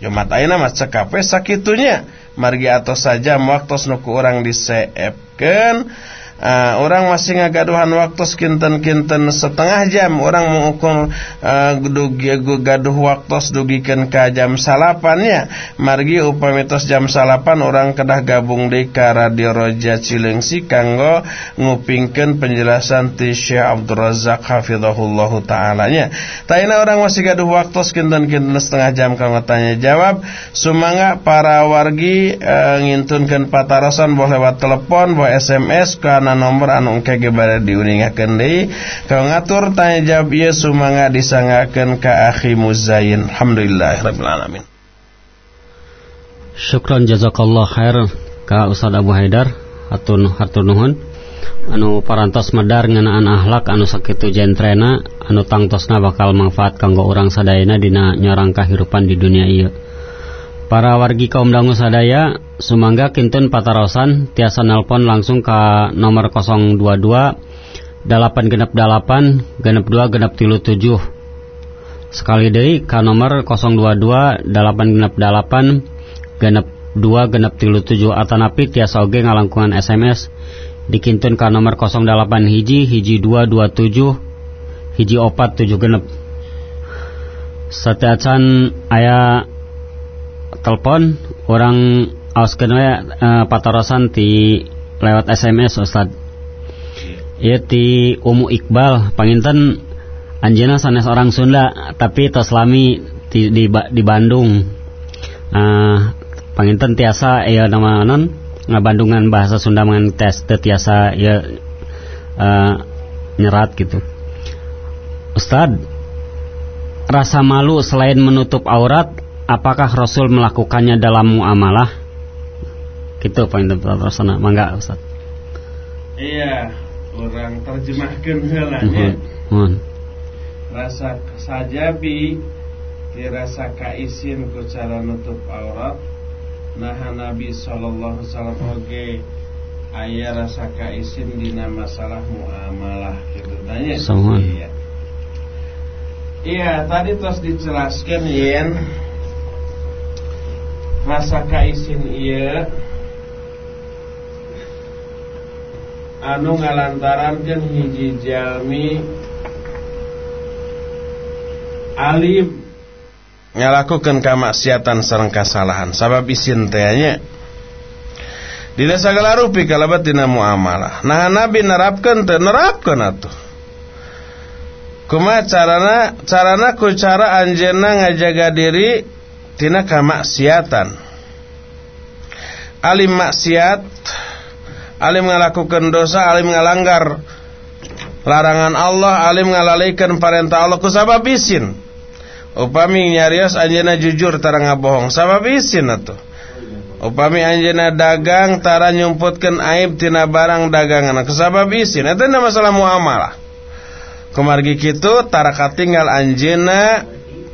S1: Jumat ayeuna mah cekape sakitunya. Margi atos saja waktu nu ku urang diseepkeun Uh, orang masih ngagaduhan waktu kinten-kinten setengah jam orang mengukur uh, gaduh waktu dugikan ke jam salapannya margi upamitos jam salapan orang kedah gabung di ke radio Roja Cilengsi kanggo ngupingkan penjelasan ti Syekh Abdul Razak hafizahullah ta'alanya taina orang masih gaduh waktu kinten-kinten setengah jam kanggo tanya jawab. Sumangga para wargi uh, ngintunkan patarosan boleh lewat telepon boleh SMS karena kana nomor anu engke ge bade diuningakeun deui. Kau ngatur tanya jawab ieu sumangga disangakeun ka akhi Muzayin alhamdulillahirabbil alamin.
S2: Syukran jazakallah khair ka Ustaz Abu Haidar. Atun hatur nuhun. Anu parantos medar ngenaan akhlak anu sakitu jentrena anu tangtosna bakal manfaat kanggo orang sadayana dina nyorang kahirupan di dunia ieu Para wargi kaum dangu sadaya Sumangga kintun patarosan tiasa nelpon langsung ke nomor 022 8 genep 8 genep 2 genep tilu 7 sekali deh ke nomor 022 8 genep 8 genep 2 genep tilu 7 atanapi tiasa oge ngalangkungan SMS dikintun ke nomor 08 hiji hiji 227 hiji opat 7 genep. Setiacan ayah telepon orang auskeun we uh, patorosan ti lewat SMS Ustad. Ieu ti Umu Iqbal panginten anjeunna sanes orang Sunda tapi tos lami di, di, di Bandung. Uh, panginten tiasa ya nama non ngabandungan bahasa Sunda mengan tes tiasa ya uh, nyerat gitu. Ustad, rasa malu selain menutup aurat apakah Rasul melakukannya dalam muamalah? Gitu poin sana, mangga Ustaz.
S1: Iya, orang terjemahkan helanya. Mohon. Rasa sajabi dirasa kaisin ku cara nutup aurat nah Nabi sallallahu alaihi wasallam oge aya rasa kaisin dina masalah muamalah gitu tanya. Iya. Iya, tadi terus dijelaskan yen rasa kaisin iya. Anu ngalantarankeun hiji jalmi. Alim. Ngalakukeun kamaksiatan sareng kasalahan. Sabab isin teh nya. Dina sagala rupi kalabat dina muamalah. Nah Nabi nerapkeun teu nerapkeun atuh. Kuma carana carana ku cara anjeunna ngajaga diri tina kamaksiatan alim maksiat alim ngalakukan dosa alim ngalanggar larangan Allah alim ngalalaikan perintah Allah. Kusabab isin. Upami nyarios anjena jujur tara ngabohong. Sabab isin atuh. Upami anjena dagang tara nyumputkan aib tina barang dagangan. Kusabab isin. Itu masalah muamalah. Kemargi kitu tara katinggal anjena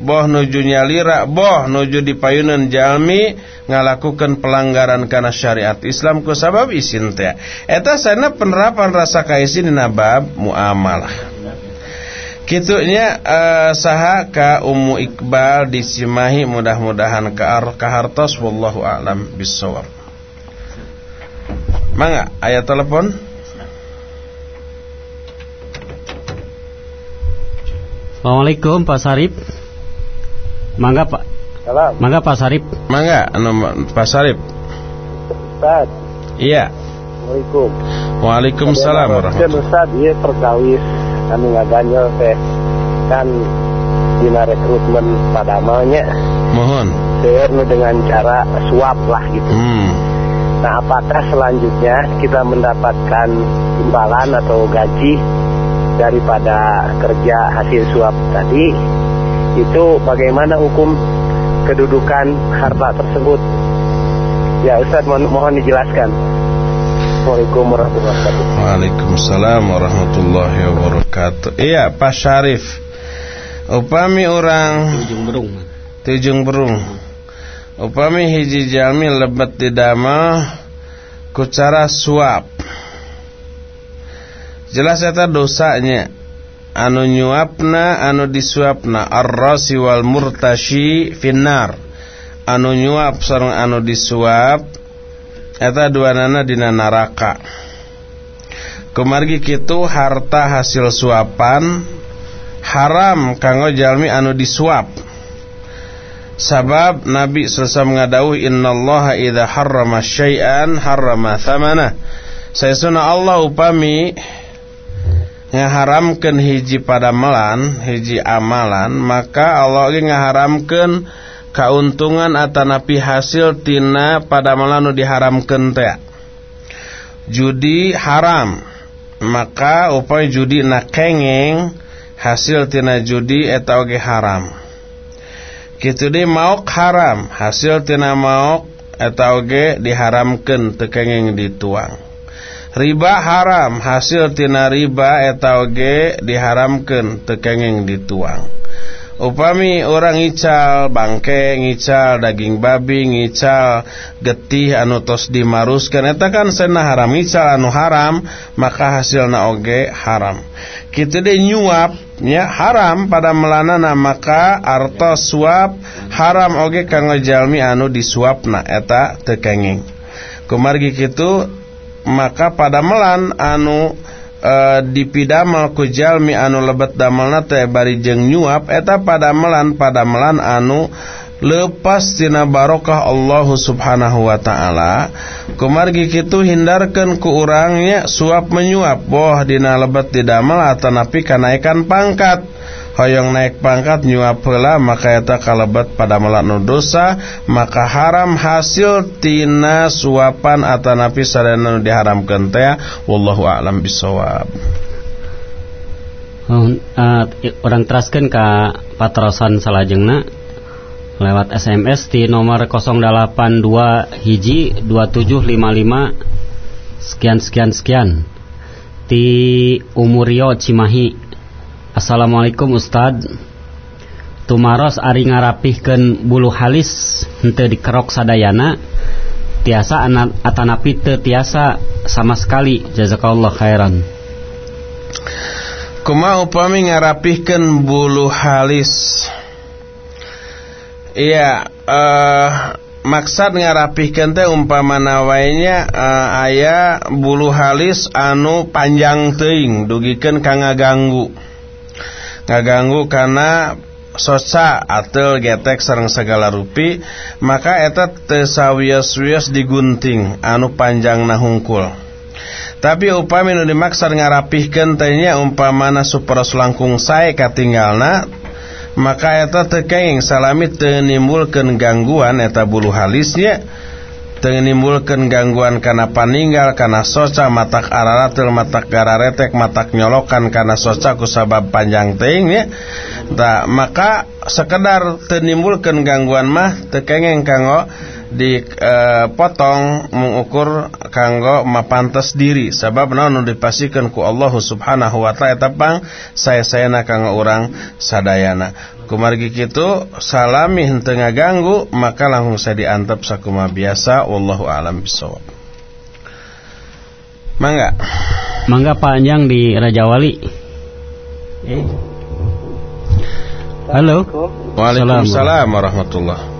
S1: boh nuju nyalira boh nuju dipayunan jalmi ngalakukan pelanggaran karena syariat Islam ku sabab isin teh eta sana penerapan rasa kaisin dina bab muamalah Kitunya uh, saha ka Ummu Iqbal disimahi mudah-mudahan ka kahartos wallahu a'lam bissawab. Mangga ayat telepon.
S2: Assalamualaikum Pak Sarip. Mangga Pak. Salam. Mangga Pak Sarip.
S1: Mangga anu Pak Sarip.
S3: Ustaz.
S1: Iya.
S3: Assalamualaikum.
S1: Waalaikumsalam warahmatullahi
S3: Ustaz, ieu perkawis anu ngaganyel teh kan dina rekrutmen padamalnya.
S1: Mohon.
S3: Teu dengan cara suap lah gitu. Hmm. Nah, apakah selanjutnya kita mendapatkan imbalan atau gaji daripada kerja hasil suap tadi itu bagaimana hukum kedudukan harta tersebut? Ya Ustaz mohon, mohon dijelaskan. Assalamualaikum warahmatullahi wabarakatuh.
S1: Waalaikumsalam warahmatullahi wabarakatuh. Iya Pak Syarif. Upami orang
S2: Tujung berung.
S1: Tujung berung. Upami hiji jami lebet di dama Kucara suap. Jelas eta dosanya Anu nyuapna anu disuapna. Ar-rasi wal murtashi finnar. Anu nyuap sareng anu disuap Eta dua nana dina naraka. Kemargi kitu harta hasil suapan Haram kanggo jalmi anu disuap. Sabab Nabi selesai mengadawi Innallaha idha harrama syai'an harrama thamana. Saya sunah Allah upami haramkan hiji padamelan, hiji amalan maka Allah ngaharamkan kauntungan Atanapi hasil tina padamelan nu diharamkeun teh. judi haram maka upaya judi na kengeng hasil tina judi eta oge haram Kitu di maok haram hasil tina maok eta oge diharamkeun teu kengeng dituang riba haram. Hasil tina riba etauge diharamkan tekengeng dituang. Upami orang ical bangke ngical daging babi ngical getih anu tos dimaruskan eta kan sena haram ngical anu haram maka hasilna oge haram. Kita deh nyuap ya haram pada melanana maka arta suap haram oge kanggo jalmi anu disuapna eta tekengeng kumargi kitu maka padamelan anu e, dipidamel kujalmi anu lebet damelna teh bari jeung nyuap eta padamelan padamelan anu lepas tina barokah Allah subhanahu wa ta'ala. Kumargi kitu hindarkeun ku urangnya suap menyuap boh dina lebet di damel kanaikan pangkat. Hoyong naik pangkat nyuap heula maka eta kalebet pada melaknu dosa maka haram hasil tina suapan atanapi sadayana diharamkeun teh. Wallahu a'lam bisawab
S2: uh, orang teraskan ke patrosan salajengna lewat SMS di nomor 082 hiji 2755 sekian sekian sekian. Di Umurio Cimahi Assalamualaikum Ustad Tumaros ari ngarapihkeun bulu halis henteu dikerok sadayana tiasa anak atanapi teu tiasa sama sekali. Jazakallah khairan.
S1: Kuma upami ngarapihkeun bulu halis. Iya uh, maksud ngarapihkeun teh umpamana wainya uh, aya bulu halis anu panjang teuing dugikeun ka ngaganggu ngaganggu karena soca atel getek sareng segala rupi maka eta tesawias-wias digunting anu panjang nahungkul. Tapi upami nu dimaksud ngarapihkeun tanya umpamana supros langkung sae katinggalna maka eta teu salami teu nimbulkeun gangguan eta bulu halisnya menimbulkan gangguan karena paninggal karena soca matak araratil matak gararetek matak nyolokan karena soca kusabab panjang teing ya tak maka sekedar tenimbulkan gangguan mah tekengeng kanggo dipotong e, mengukur kanggo mapantes diri. Sebab naon dipasikeun ku Allah Subhanahu wa taala tapang saya-sayana kanggo urang sadayana. Kumargi kitu salami henteu ngaganggu maka langsung saya diantep sakuma biasa wallahu alam bisawab mangga?
S2: Mangga panjang di Raja Wali. Eh. halo.
S1: Waalaikumsalam warahmatullah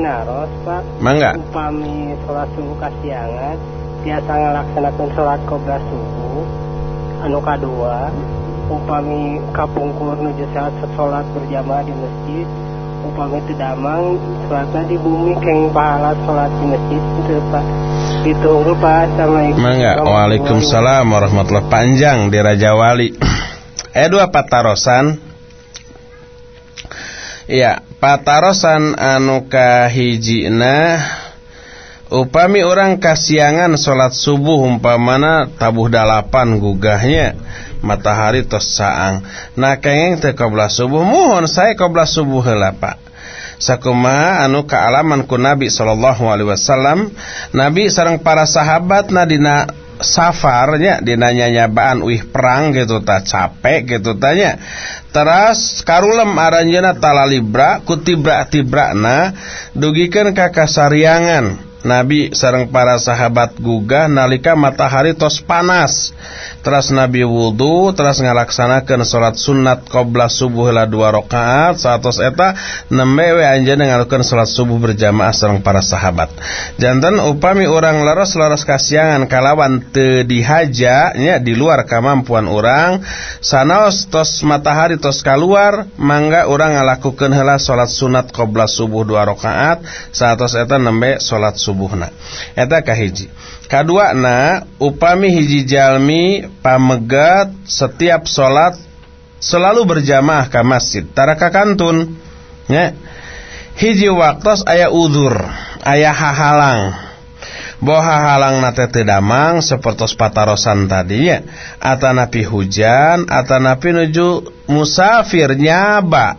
S3: Madina Ros Pak.
S1: Mangga?
S3: Upami sholat subuh kasiangan biasa ngelaksanakan sholat kobra subuh anu kadua upami kapungkur nuju saat sholat berjamaah di masjid. Upami itu damang sholatnya di bumi keng pahala sholat di masjid itu pak. Ditunggu pak. Assalamualaikum.
S1: Mangga. Waalaikumsalam warahmatullahi panjang di Raja Wali. Eh dua patarosan. Iya patarosan anuka kahijina upami orang kasiangan salat subuh umpamana tabuh dalapan gugahnya matahari tos saang. nah kengeng teu qobla subuh mohon saya qobla subuh heula Pak sakuma anu kaalaman ku Nabi sallallahu alaihi wasallam Nabi sareng para sahabat nadina safarnya dinanya nyabaan wih perang gitu tak capek gitu tanya teras karulem aranjena talalibra kutibra tibra na dugikan kakak sariangan Nabi sareng para sahabat gugah nalika matahari tos panas. Teras Nabi wudhu Teras ngalaksanakan sholat sunat Qobla subuh lah dua rakaat Satos eta nembe we anjeun ngalukeun sholat subuh berjamaah sareng para sahabat. Jantan upami orang laros-laros kasiangan Kalawan te dihaja nya di luar kemampuan orang Sanaos tos matahari tos keluar Mangga orang ngalakukeun heula sholat sunat Qobla subuh dua rakaat Satos eta nembe sholat subuh subuhna. Eta kahiji kadua na upami hiji jalmi pamegat setiap sholat selalu berjamaah ke masjid. Taraka kantun ya hiji waktos aya udur aya hahalang. Boha halang nate tedamang seperti patarosan tadi ya atanapi hujan atanapi nuju musafir nyaba.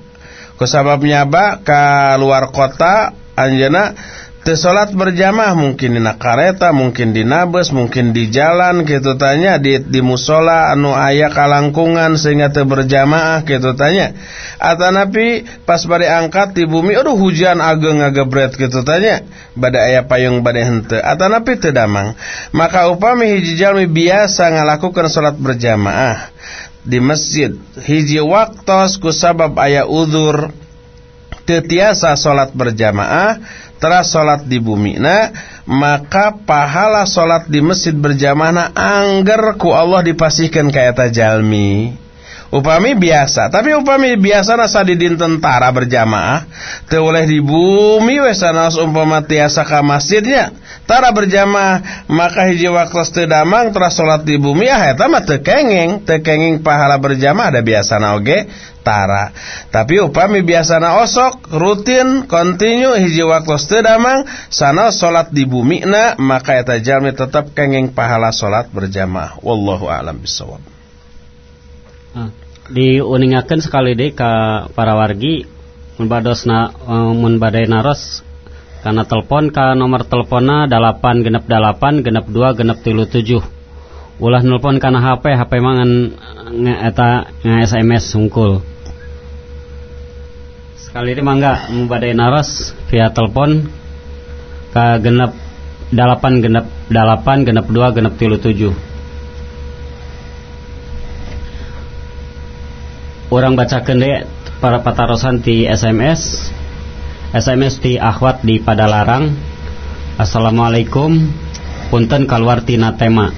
S1: Kusabab nyaba ke luar kota anjana Tesolat berjamaah mungkin di kareta, mungkin di nabes, mungkin di jalan gitu tanya di di musola anu ayah kalangkungan sehingga te berjamaah gitu tanya. Atau napi pas bade angkat di bumi, aduh hujan ageng ngagebret gitu tanya. Bada ayah payung bade hente. Atau napi tedamang. Maka upami hiji jalmi biasa ngalakukan solat berjamaah di masjid. Hiji waktos kusabab ayah udur tetiasa solat berjamaah teras salat di bumi nah maka pahala salat di masjid berjamaah angger ku Allah dipasihkan kaya jalmi upami biasa. Tapi upami biasa nasa di tentara berjamaah teu oleh di bumi we sanaos umpama tiasa ka masjidnya. Tara berjamaah maka hiji waktu teu damang teras salat di bumi ah eta mah teu kenging teu pahala berjamaah ada biasana oge? Tara. Tapi upami biasana osok rutin kontinu hiji waktu sedamang sana salat di bumi na maka eta jalmi tetap kenging pahala salat berjamaah. Wallahu a'lam bisawab
S2: nah, diuningakan sekali deh ke para wargi munbadosna uh, munbadai naros karena telepon ke nomor teleponnya delapan genep delapan genep dua genep tilu tujuh ulah nelpon karena HP HP mangan nge eta nge SMS sungkul Kali ini mangga membadai naras via telepon ke genep delapan genep delapan genep dua genep tujuh. Orang baca kende para patarosan di SMS SMS di akhwat di Padalarang. Assalamualaikum. Punten keluar tina tema.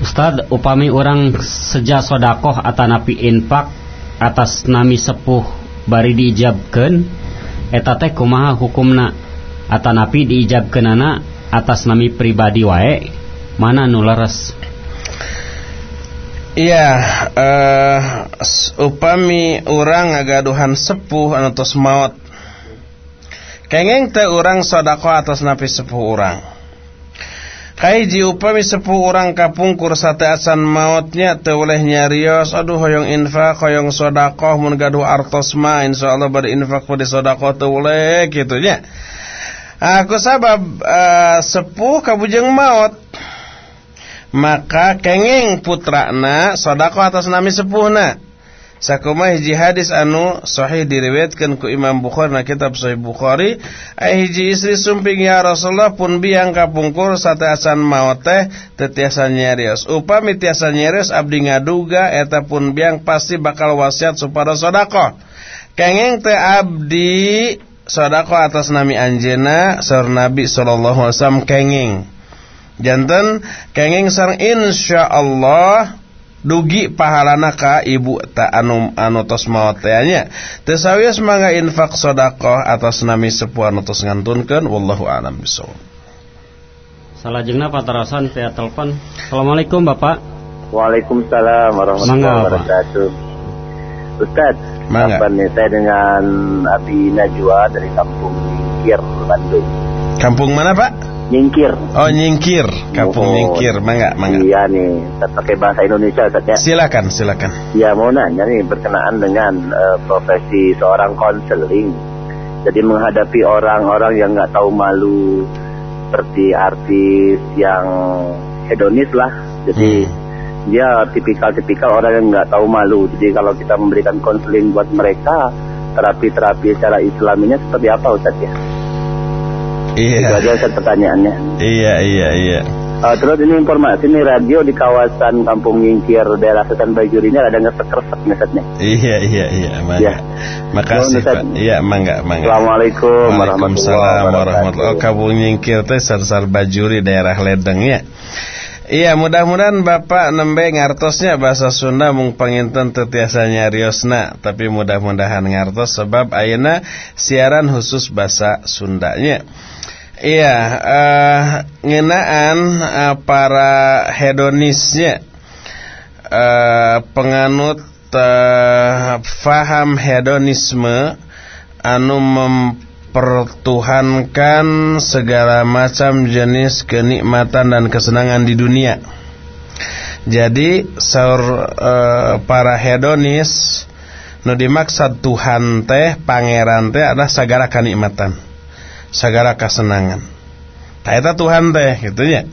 S2: Ustad upami orang sejak sodakoh atanapi infak atas nami sepuh bari diijabkan eta teh kumaha hukumna? Atanapi diijabkan anak atas nami pribadi wae? Mana nu leres
S1: Iya, uh, upami orang ngagaduhan sepuh anu tos maut. Kengeng teh orang sodako atas napi sepuh orang. Kaiji upami sepuh orang kapungkur sate asan mautnya te oleh nyarios aduh hoyong infak hoyong sodakoh mun gaduh artos ma insyaallah berinfak pada sodakoh te oleh gitu nya aku sabab uh, sepuh kabujeng maut maka kenging putrana sodakoh atas nami sepuhna. Sakuma hiji hadis anu sahih diriwayatkan ku Imam Bukhari na kitab Sahih Bukhari. Ai hiji istri sumping ya Rasulullah pun biang kapungkur sate asan maot teh tetiasa nyarios upami tiasa nyarios abdi ngaduga eta pun biang pasti bakal wasiat supaya sedekah kengeng teh abdi sedekah atas nami anjeuna saur Nabi sallallahu alaihi wasallam kenging janten kenging sareng insyaallah dugi pahalana ka ibu ta anu anu tos maot nya tesawios mangga infak sedekah atas nami sepuh anu tos ngantunkeun wallahu a'lam bissawab.
S2: Salajengna patarasan via telepon. Assalamualaikum Bapak.
S4: Waalaikumsalam warahmatullahi wabarakatuh. Ustaz. Apa nih saya dengan Abi Najwa dari kampung Kir Bandung?
S1: Kampung mana Pak?
S4: Nyingkir.
S1: Oh, nyingkir. Kampung oh, nyingkir. Mangga, mangga.
S4: Iya nih, pakai bahasa Indonesia Ustaz ya.
S1: Silakan, silakan.
S4: Ya, mau nanya nih berkenaan dengan uh, profesi seorang konseling. Jadi menghadapi orang-orang yang nggak tahu malu seperti artis yang hedonis lah. Jadi hmm. dia tipikal-tipikal orang yang nggak tahu malu. Jadi kalau kita memberikan konseling buat mereka, terapi-terapi secara Islaminya seperti apa Ustaz ya?
S1: Iya.
S4: Itu aja Ustaz pertanyaannya.
S1: Iya, iya, iya.
S4: Uh, terus ini informasi nih radio di kawasan Kampung Ngingkir daerah Setan Bajur ini ada ngesek-ngesek nih
S1: Iya iya iya mangga. Ya. Makasih Pak. Iya mangga mangga.
S4: Assalamualaikum warahmatullahi wabarakatuh.
S1: Oh Kampung Ngingkir teh Setan Bajuri daerah Ledeng ya. Iya mudah-mudahan Bapak nembe ngartosnya bahasa Sunda mung panginten tetiasanya riosna tapi mudah-mudahan ngartos sebab ayeuna siaran khusus bahasa Sundanya. Iya, uh, ngenaan uh, para hedonisnya uh, penganut uh, faham hedonisme anu mempertuhankan segala macam jenis kenikmatan dan kesenangan di dunia. Jadi saur uh, para hedonis nu dimaksud Tuhan teh pangeran teh adalah segala kenikmatan sagara kasenangan Taeta Tuhan teh gitu ya.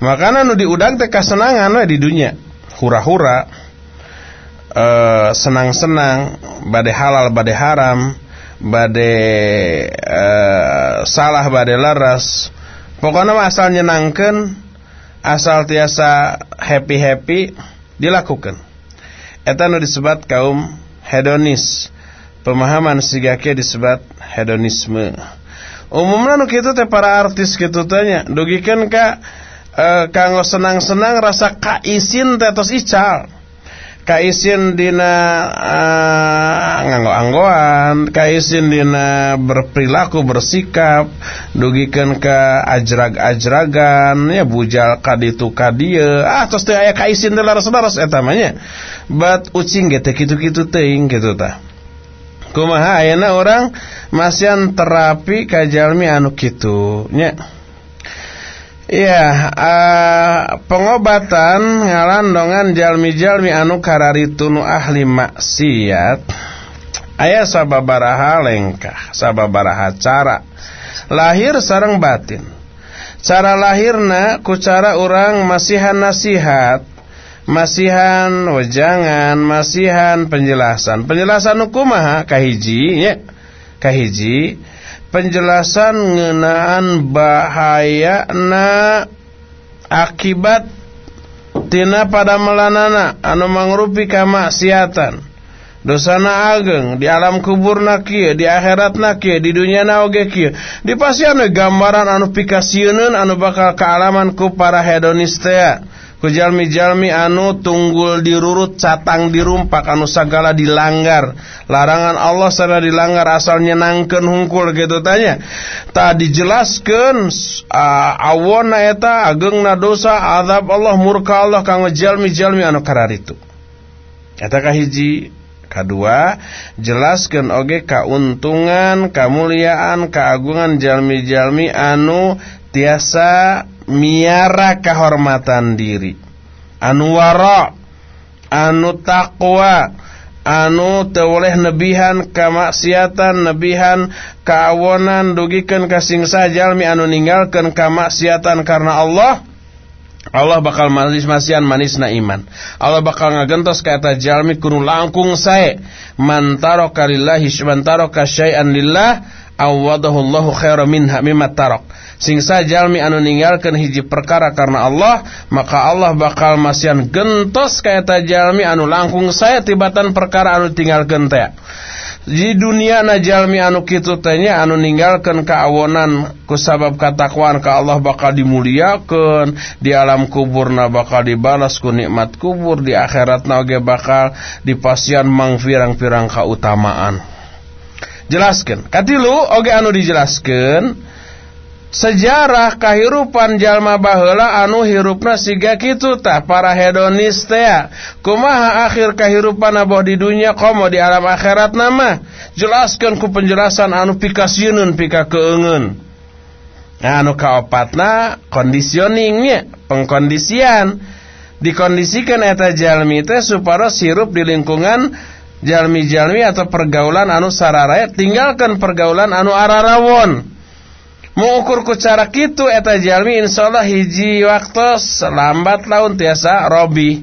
S1: Makanya nu diudang teh kasenangan we di dunia. Hura-hura e, senang-senang bade halal bade haram bade e, salah bade laras. Pokoknya asal nyenangkan asal tiasa happy-happy dilakukan eta nu disebut kaum hedonis. Pemahaman sigake disebut hedonisme umumnya nu kitu teh para artis gitu tanya dugikan ka e, kanggo senang-senang rasa kaisin teh tos ical. Kaisin dina uh, nganggo anggoan kaisin dina berperilaku bersikap dugikan ke ajrag-ajragan ya bujal kaditu kadia ah tos teh aya kaisin teh laras-laras eta mah nya. Bat ucing ge teh kitu-kitu teuing kitu tah kumaha ayeuna orang masian terapi kajalmi anu kitu nya. Iya, uh, pengobatan ngalandongan jalmi-jalmi anu kararitu nu ahli maksiat aya sababaraha lengkah, sababaraha cara. Lahir sareng batin. Cara lahirna ku cara orang masihan nasihat masihan wejangan masihan penjelasan. Penjelasan hukumaha kahiji ya. Kahiji. Penjelasan ngenaan bahaya na akibat tina pada melanana. Anu mangrupi kamaksiatan. Dosana ageng di alam kubur kieu di akhirat kieu di dunia oge kieu. Pasian gambaran anu pikasieun anu bakal kealaman ku para hedonis kujalmi-jalmi anu tunggul dirurut catang dirumpak anu sagala dilanggar. Larangan Allah sana dilanggar asal nyenangkan hungkul gitu tanya. Tak dijelaskan uh, awona eta agengna dosa azab Allah murka Allah kang jalmi-jalmi anu karar itu. Eta kahiji Kedua, jelaskan oge keuntungan, kemuliaan, keagungan jalmi-jalmi anu tiasa miara kehormatan diri. Anu wara anu takwa anu tewoleh nebihan kamaksiatan nebihan kaawonan dugikan kasingsa jalmi anu ninggalkan kamaksiatan karena Allah. Allah bakal manis masian manisna iman. Allah bakal ngagentos kata jalmi kuno langkung sae. Mantaro kalillahi mantaro kasyai'an lillah awadahu Allahu khairan minha mimma tarok. Sing jalmi anu ninggalkeun hiji perkara karena Allah, maka Allah bakal masian gentos kaya jalmi anu langkung saya tibatan perkara anu tinggalkeun teh. Di dunia na jalmi anu kitu anu ninggalkeun kaawonan kusabab katakwaan ka Allah bakal dimuliakeun, di alam kuburna bakal dibalas ku nikmat kubur, di akhiratna oge bakal dipasian mangfirang-firang kautamaan jelaskan. Katilu oge anu dijelaskan sejarah kehidupan jalma baheula anu hirupna siga kitu tah para hedonis teh kumaha akhir kehidupan aboh di dunia komo di alam akhirat nama? Jelaskan ku penjelasan anu pikasieun pika keungeun Nah, anu kaopatna kondisioningnya, pengkondisian. Dikondisikan eta jalmi teh sirup di lingkungan jalmi-jalmi atau pergaulan anu sararaya tinggalkan pergaulan anu ararawon. Mengukur ku cara kitu eta jalmi insyaallah hiji waktu lambat laun tiasa robi.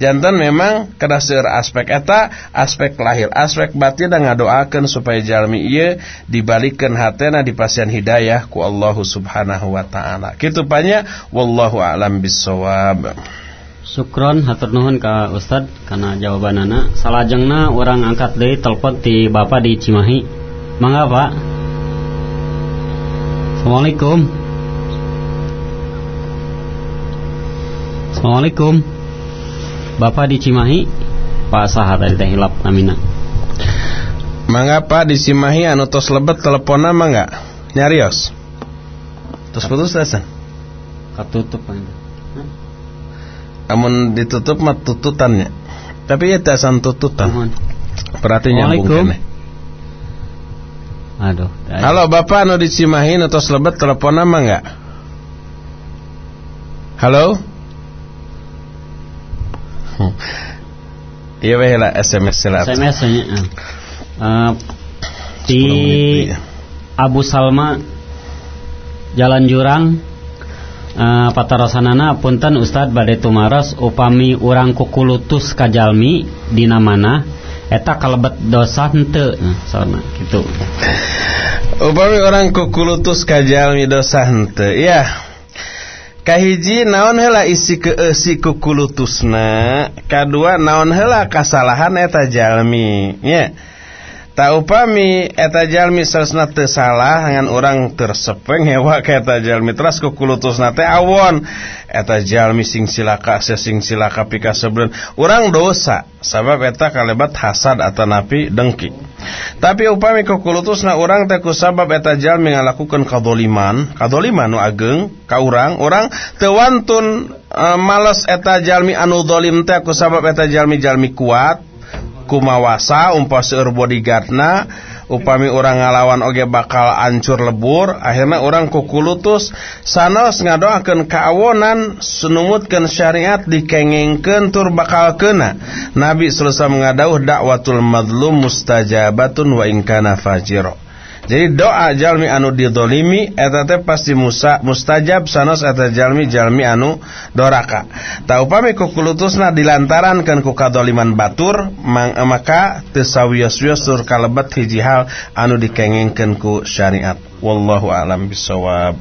S1: Jantan memang kena seur aspek eta aspek lahir aspek batin dan ngadoakeun supaya jalmi ieu dibalikkeun hatena di pasien hidayah ku Allah Subhanahu wa taala. Kitu panya wallahu a'lam bissawab.
S2: Sukron hatur nuhun ka Ustad karena jawabanana. Salajengna orang angkat deui telepon ti Bapak di Cimahi. Mangga Pak. Assalamualaikum. Assalamualaikum. Bapak di Cimahi Pak Saha tadi teh hilap namina
S1: Mangga Pak di Cimahi anu tos lebet teleponna mangga nyarios Terus putus dasan
S2: Katutup
S1: Amun ditutup mah tututannya. Tapi ya dasan tututan. Berarti nyambung kene.
S2: Aduh
S1: Halo Bapak anu di Cimahi tos lebet teleponna mangga Halo? Iya weh lah SMS lah.
S2: SMS nya. Uh, di Abu Salma Jalan Jurang Eh, uh, patarosanana punten Ustad badai tumaros upami urang kukulutus kajalmi dina mana eta kalebet dosa henteu eh, sauna gitu.
S1: Upami urang kukulutus kajalmi dosa henteu ya kahiji naon heula isi keeh kukulutusna? Kadua naon heula kasalahan eta jalmi ya tak upami etajalmi teu salah dengan orang tersepeng hewa ketajalmi teras kukulutus teh awon. Etajalmi sing silaka sing silaka pika urang dosa sabab eta kalebat hasad atau napi dengki. Tapi upami kukulutusna orang kusabab eta jalmi ngalakukeun kadzaliman kadzaliman nu ageung ka urang urang teu wantun e, eta jalmi anu zalim teh kusabab eta jalmi jalmi kuat. kumawasa umpa seueur bodyguardna upami orang ngalawan oge bakal ancur lebur akhirnya orang kukulutus sanos ngadoakeun kaawonan sunumutkeun syariat dikengengkeun tur bakal kena Nabi sallallahu alaihi wasallam ngadauh dakwatul madlum mustajabatun wa in kana fajiro. Jadi doa jalmi anu didolimi eta teh pasti musa mustajab sanos eta jalmi jalmi anu doraka. Ta upami kukulutusna dilantarankeun ku kadoliman batur mang, maka teu sawios-wios tur kalebet hiji hal anu dikengengkeun ku syariat. Wallahu a'lam bisawab.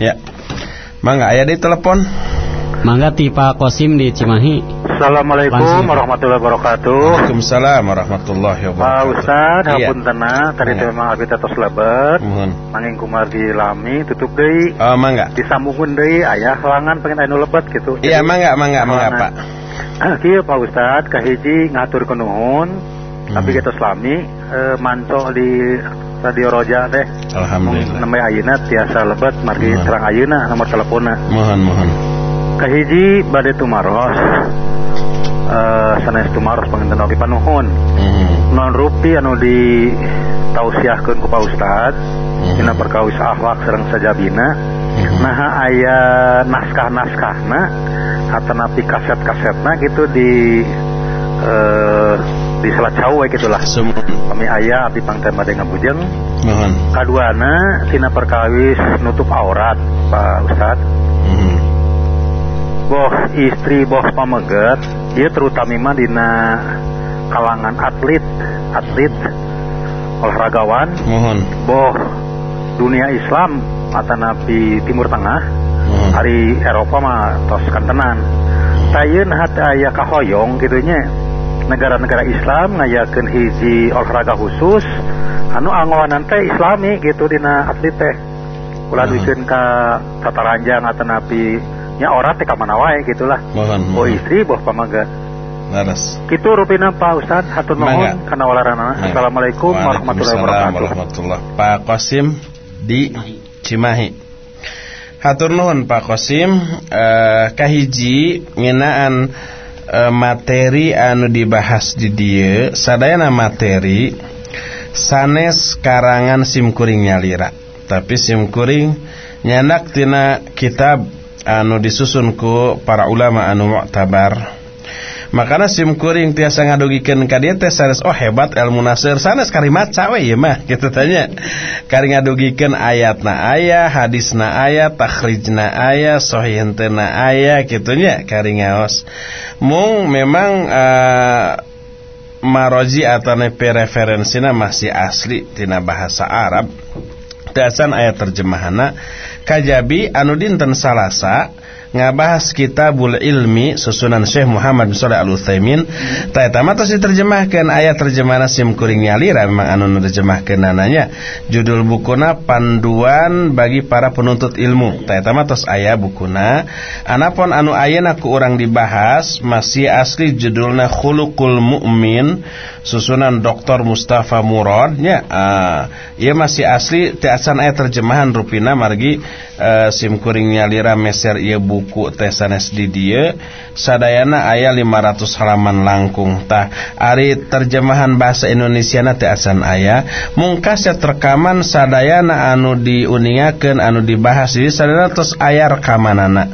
S1: Ya. Mangga aya di telepon.
S2: Mangga ti Pak Kosim di Cimahi.
S5: Assalamualaikum warahmatullahi wabarakatuh.
S1: Waalaikumsalam warahmatullahi
S5: Pak
S1: wabarakatuh.
S5: Ustad,
S1: Iya.
S5: hampun tenang. Tadi
S1: Iya.
S5: teh memang abdi tos lebat.
S1: Mohon.
S5: Manging kumar di lami tutup deui.
S1: Oh, mangga.
S5: Disambungkeun deui aya halangan pengen anu lebat gitu.
S1: Iya, mangga, mangga, mangga, Pak.
S5: Kieu Pak Ustad, kahiji ngatur nuhun. Tapi
S1: Hmm.
S5: kita selami eh, manco di Radio Roja teh.
S1: Alhamdulillah.
S5: Nembe ayeuna tiasa lebat margi
S1: Hmm.
S5: terang ayeuna nomor teleponna.
S1: Mohon, mohon.
S5: Kahiji bade tumaros. Eh sanes tumaros panginten oge panuhun.
S1: Mhm.
S5: non rupi anu di tausiahkeun ku Pak Ustad
S1: Mhm.
S5: dina perkawis akhlak sareng sajabina
S1: Mhm.
S5: nah aya naskah-naskahna atanapi kaset-kasetna gitu di eh di selacau we gitu lah
S1: Semua.
S5: kami aya abdi pangten bade ngabujeng
S1: Mohon.
S5: kaduana tina perkawis nutup aurat Pak Ustad
S1: Mhm.
S5: boh istri boh pameget dia terutama dina kalangan atlet atlet olahragawan
S1: Mohon.
S5: boh dunia Islam atau nabi Timur Tengah
S1: Mohon.
S5: hari Eropa mah tos kantenan tayeun hati aya kahoyong gitunya negara-negara Islam ngayakeun hiji olahraga khusus anu angowanan teh islami gitu dina atlet teh ulah duikeun ka tata ranjang atau nabi nya ora teh ka mana wae gitulah
S1: Mohon.
S5: boh istri boh pamagat
S1: Laras.
S5: Kitu rupina Pak Ustad hatur nuhun kana walarana. Assalamualaikum warahmatullahi wabarakatuh.
S1: Pak Qasim di Cimahi. Hatur nuhun Pak Qasim eh kahiji ngeunaan e, materi anu dibahas di dieu sadayana materi sanes karangan simkuring nyalira. Tapi simkuring nyandak tina kitab anu disusun ku para ulama anu mu'tabar. Makanya sim kuring tiasa ngadugikeun ka dieu teh sanes oh hebat ilmu nasir. Sanes kari maca we ieu mah kitu tanya. Kari ngadugikeun ayatna aya hadisna aya takhrijna aya sahih aya kitu nya kari ngaos. Mung memang uh, maroji atau referensina masih asli tina bahasa Arab. Dasan ayat terjemahana kajabi anu dinten salasa ngabahas kitabul ilmi susunan Syekh Muhammad bin Shalih Al Utsaimin ta eta mah tos diterjemahkeun aya terjemahan sim kuring nyalira memang anu nerjemahkeun nananya. Judul bukuna panduan bagi para penuntut ilmu. Ta eta mah tos aya bukuna. Anapun anu ayeuna ku urang dibahas masih asli judulna khuluqul mu'min susunan Dr. Mustafa Murad. Nya uh, ieu masih asli teu asan aya terjemahan rupina margi uh, sim kuring nyalira meser ieu buku tesanes di dia sadayana aya 500 halaman langkung. Tah Ari terjemahan bahasa Indonesia na aya mungkas mungkasnya rekaman sadayana anu diuningaken anu dibahas. Di sadayana terus ayah rekamanana.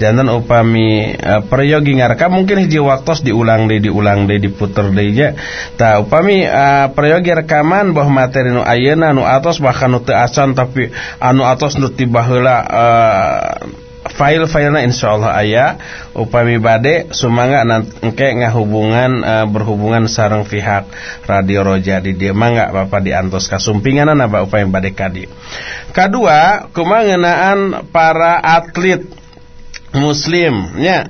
S1: Janten upami uh, peryogi ngareka mungkin hiji waktos diulang deui diulang deui diputer deui ya tah upami uh, peryogi rekaman boh materi nu ayeuna nu atos bahkan nu teu teasan tapi anu atos nu tiba heula uh, file-filena insyaallah aya. Upami bade sumangga engke ngahubungan uh, berhubungan sareng pihak Radio Roja di dieu mangga Bapak diantos kasumpinganana Bapak upami bade kadi. Kadua kumangeunaan para atlet muslim nya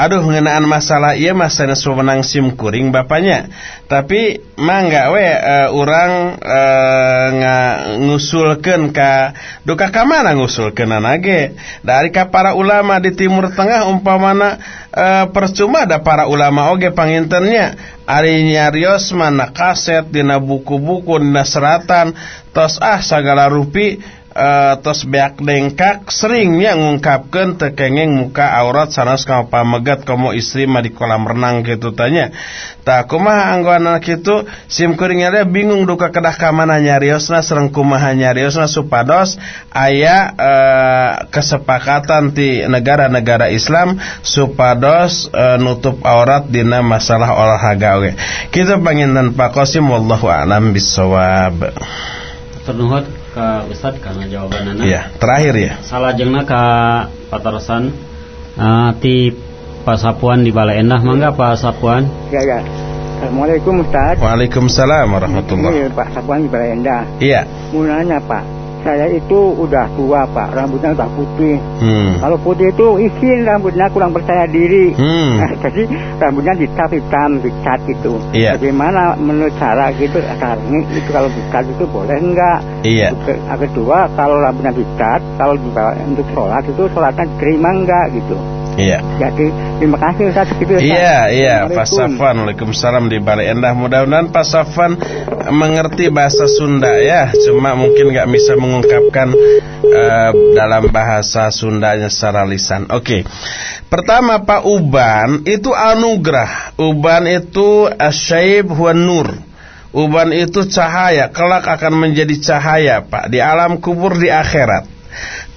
S1: Aduh mengenaan masalah ia masanya sim kuring bapaknya. Tapi mangga we eh, uh, orang uh, eh, nga ngusulkan ka duka ka mana ngusulkan anage dari ka para ulama di Timur Tengah umpamana uh, percuma ada para ulama oge pangintennya. Ari nyarios mana kaset dina buku-buku dina seratan tos ah sagala rupi uh, tos beak dengkak seringnya ngungkapkan tekengeng muka aurat sanas kau pamegat kamu istri mah di kolam renang gitu tanya. Tak kumaha anggoan anak itu sim kuringnya dia bingung duka kedah kamana nyariosna sereng kumaha nyariosna supados ayah uh, kesepakatan di negara-negara Islam supados uh, nutup aurat dina masalah olahraga we kita panginten Pak Qasim wallahu a'lam bisawab
S2: ternuhut ke Ustad karena jawaban anak.
S1: Iya, terakhir ya.
S2: Salah jengna ke Patarosan uh, ti Pasapuan di Balai Endah mangga Pak Sapuan.
S6: Iya, ya. Assalamualaikum Ustaz.
S1: Waalaikumsalam warahmatullahi.
S6: Ini Pak Sapuan di Balai Endah.
S1: Iya.
S6: Mau nanya Pak, saya itu udah tua pak rambutnya udah putih
S1: hmm.
S6: kalau putih itu isin rambutnya kurang percaya diri
S1: hmm.
S6: nah, jadi rambutnya dicat hitam dicat gitu
S1: iya.
S6: bagaimana menurut cara gitu caranya itu kalau dicat itu boleh enggak
S1: iya.
S6: yang kedua kalau rambutnya dicat kalau dibawa untuk sholat itu sholatnya diterima enggak gitu
S1: Iya.
S6: Jadi terima kasih Ustaz gitu Ustaz.
S1: Iya, iya Pak Safwan. Waalaikumsalam di Bali Endah. Mudah-mudahan Pak Safwan mengerti bahasa Sunda ya. Cuma mungkin nggak bisa mengungkapkan uh, dalam bahasa Sundanya secara lisan. Oke. Okay. Pertama Pak Uban itu anugerah. Uban itu asyaib huwa nur. Uban itu cahaya, kelak akan menjadi cahaya, Pak, di alam kubur di akhirat.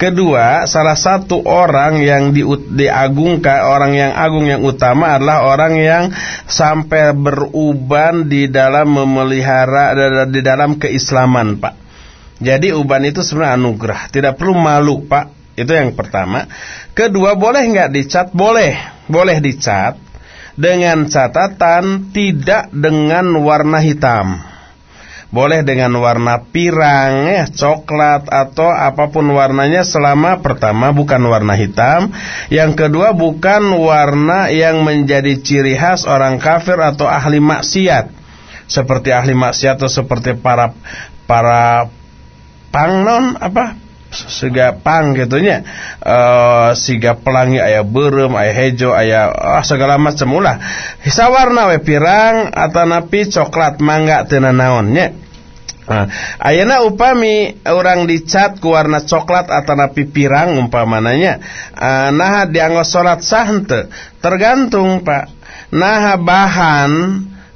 S1: Kedua, salah satu orang yang di, diagungkan, orang yang agung yang utama adalah orang yang sampai beruban di dalam memelihara di dalam keislaman, Pak. Jadi uban itu sebenarnya anugerah, tidak perlu malu, Pak. Itu yang pertama. Kedua, boleh nggak dicat? Boleh, boleh dicat dengan catatan tidak dengan warna hitam. Boleh dengan warna pirang, ya, coklat atau apa pun warnanya selama pertama bukan warna hitam, yang kedua bukan warna yang menjadi ciri khas orang kafir atau ahli maksiat. Seperti ahli maksiat atau seperti para para pangnon apa siga pang gitunya uh, siga pelangi ayah berem ayah hejo ayah ah, segala macam ulah. Warna we pirang atau napi coklat mangga tena naonnya Nah, ayana upami orang dicat ku warna coklat atau napi pirang umpamananya uh, nah dianggap sholat sah tergantung pak. Nah bahan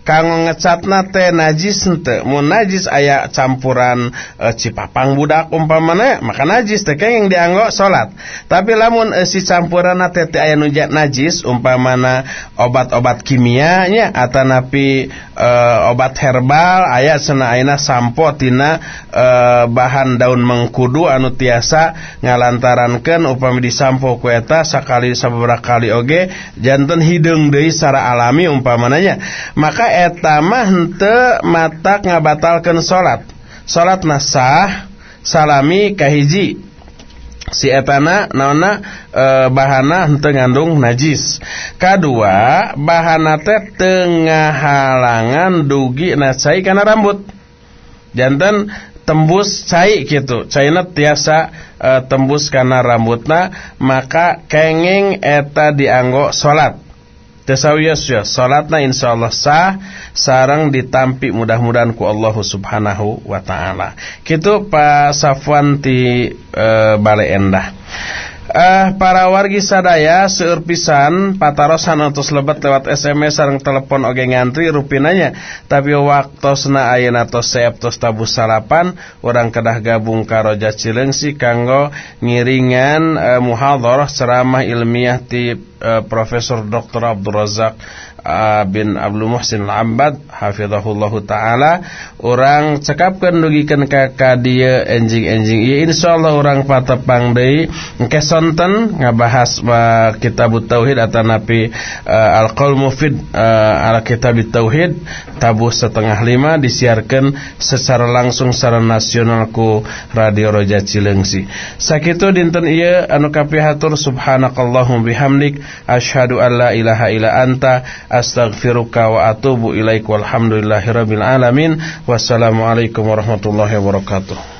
S1: kanggo ngecatna teh najis henteu mau najis aya campuran e, cipapang budak umpamana maka najis teh yang dianggo salat tapi lamun e, si campuran teh teh aya nu najis umpamana obat-obat kimia nya atanapi e, eh, obat herbal aya cenah ayeuna sampo tina e, bahan daun mengkudu anu tiasa ngalantarankeun upami disampo ku eta sakali sababaraha kali oge janten hideung deui secara alami umpamananya maka eta mah henteu matak ngabatalkeun salat. Salat nasah salami kahiji si etana naonna e, bahana henteu ngandung najis. Kadua bahana teh tengah halangan dugi nasai kana rambut. Jantan tembus cai gitu caina tiasa e, tembus karena rambutna maka kenging eta dianggo salat Tesawias ya salatna insyaallah sah sarang ditampi mudah-mudahan ku Allah Subhanahu wa taala. Kitu Pak Safwan ti e, Bale Endah. Uh, para wargi sadaya seueur pisan patarosan atus lebat lewat SMS sareng telepon oge ngantri rupinanya tapi waktosna ayeuna tos seep tos tabu sarapan urang kedah gabung karo Cileungsi kanggo ngiringan uh, muhadharah ceramah ilmiah ti uh, Profesor Dr. Abdul Razak bin Abdul Muhsin Al-Ambad hafizahullah taala orang cekapkeun dugikeun ka ka dieu enjing-enjing ieu insyaallah urang patepang deui engke sonten ngabahas uh, kitab tauhid atanapi uh, al-qaul mufid uh, ala kitab tauhid tabuh setengah lima disiarkan secara langsung secara nasional ku Radio Roja Cileungsi sakitu dinten ieu anu kapihatur subhanakallahumma bihamdik asyhadu an la ilaha illa anta astaghfiruka wa atubu ilaik walhamdulillahirabbil alamin. Wassalamualaikum warahmatullahi wabarakatuh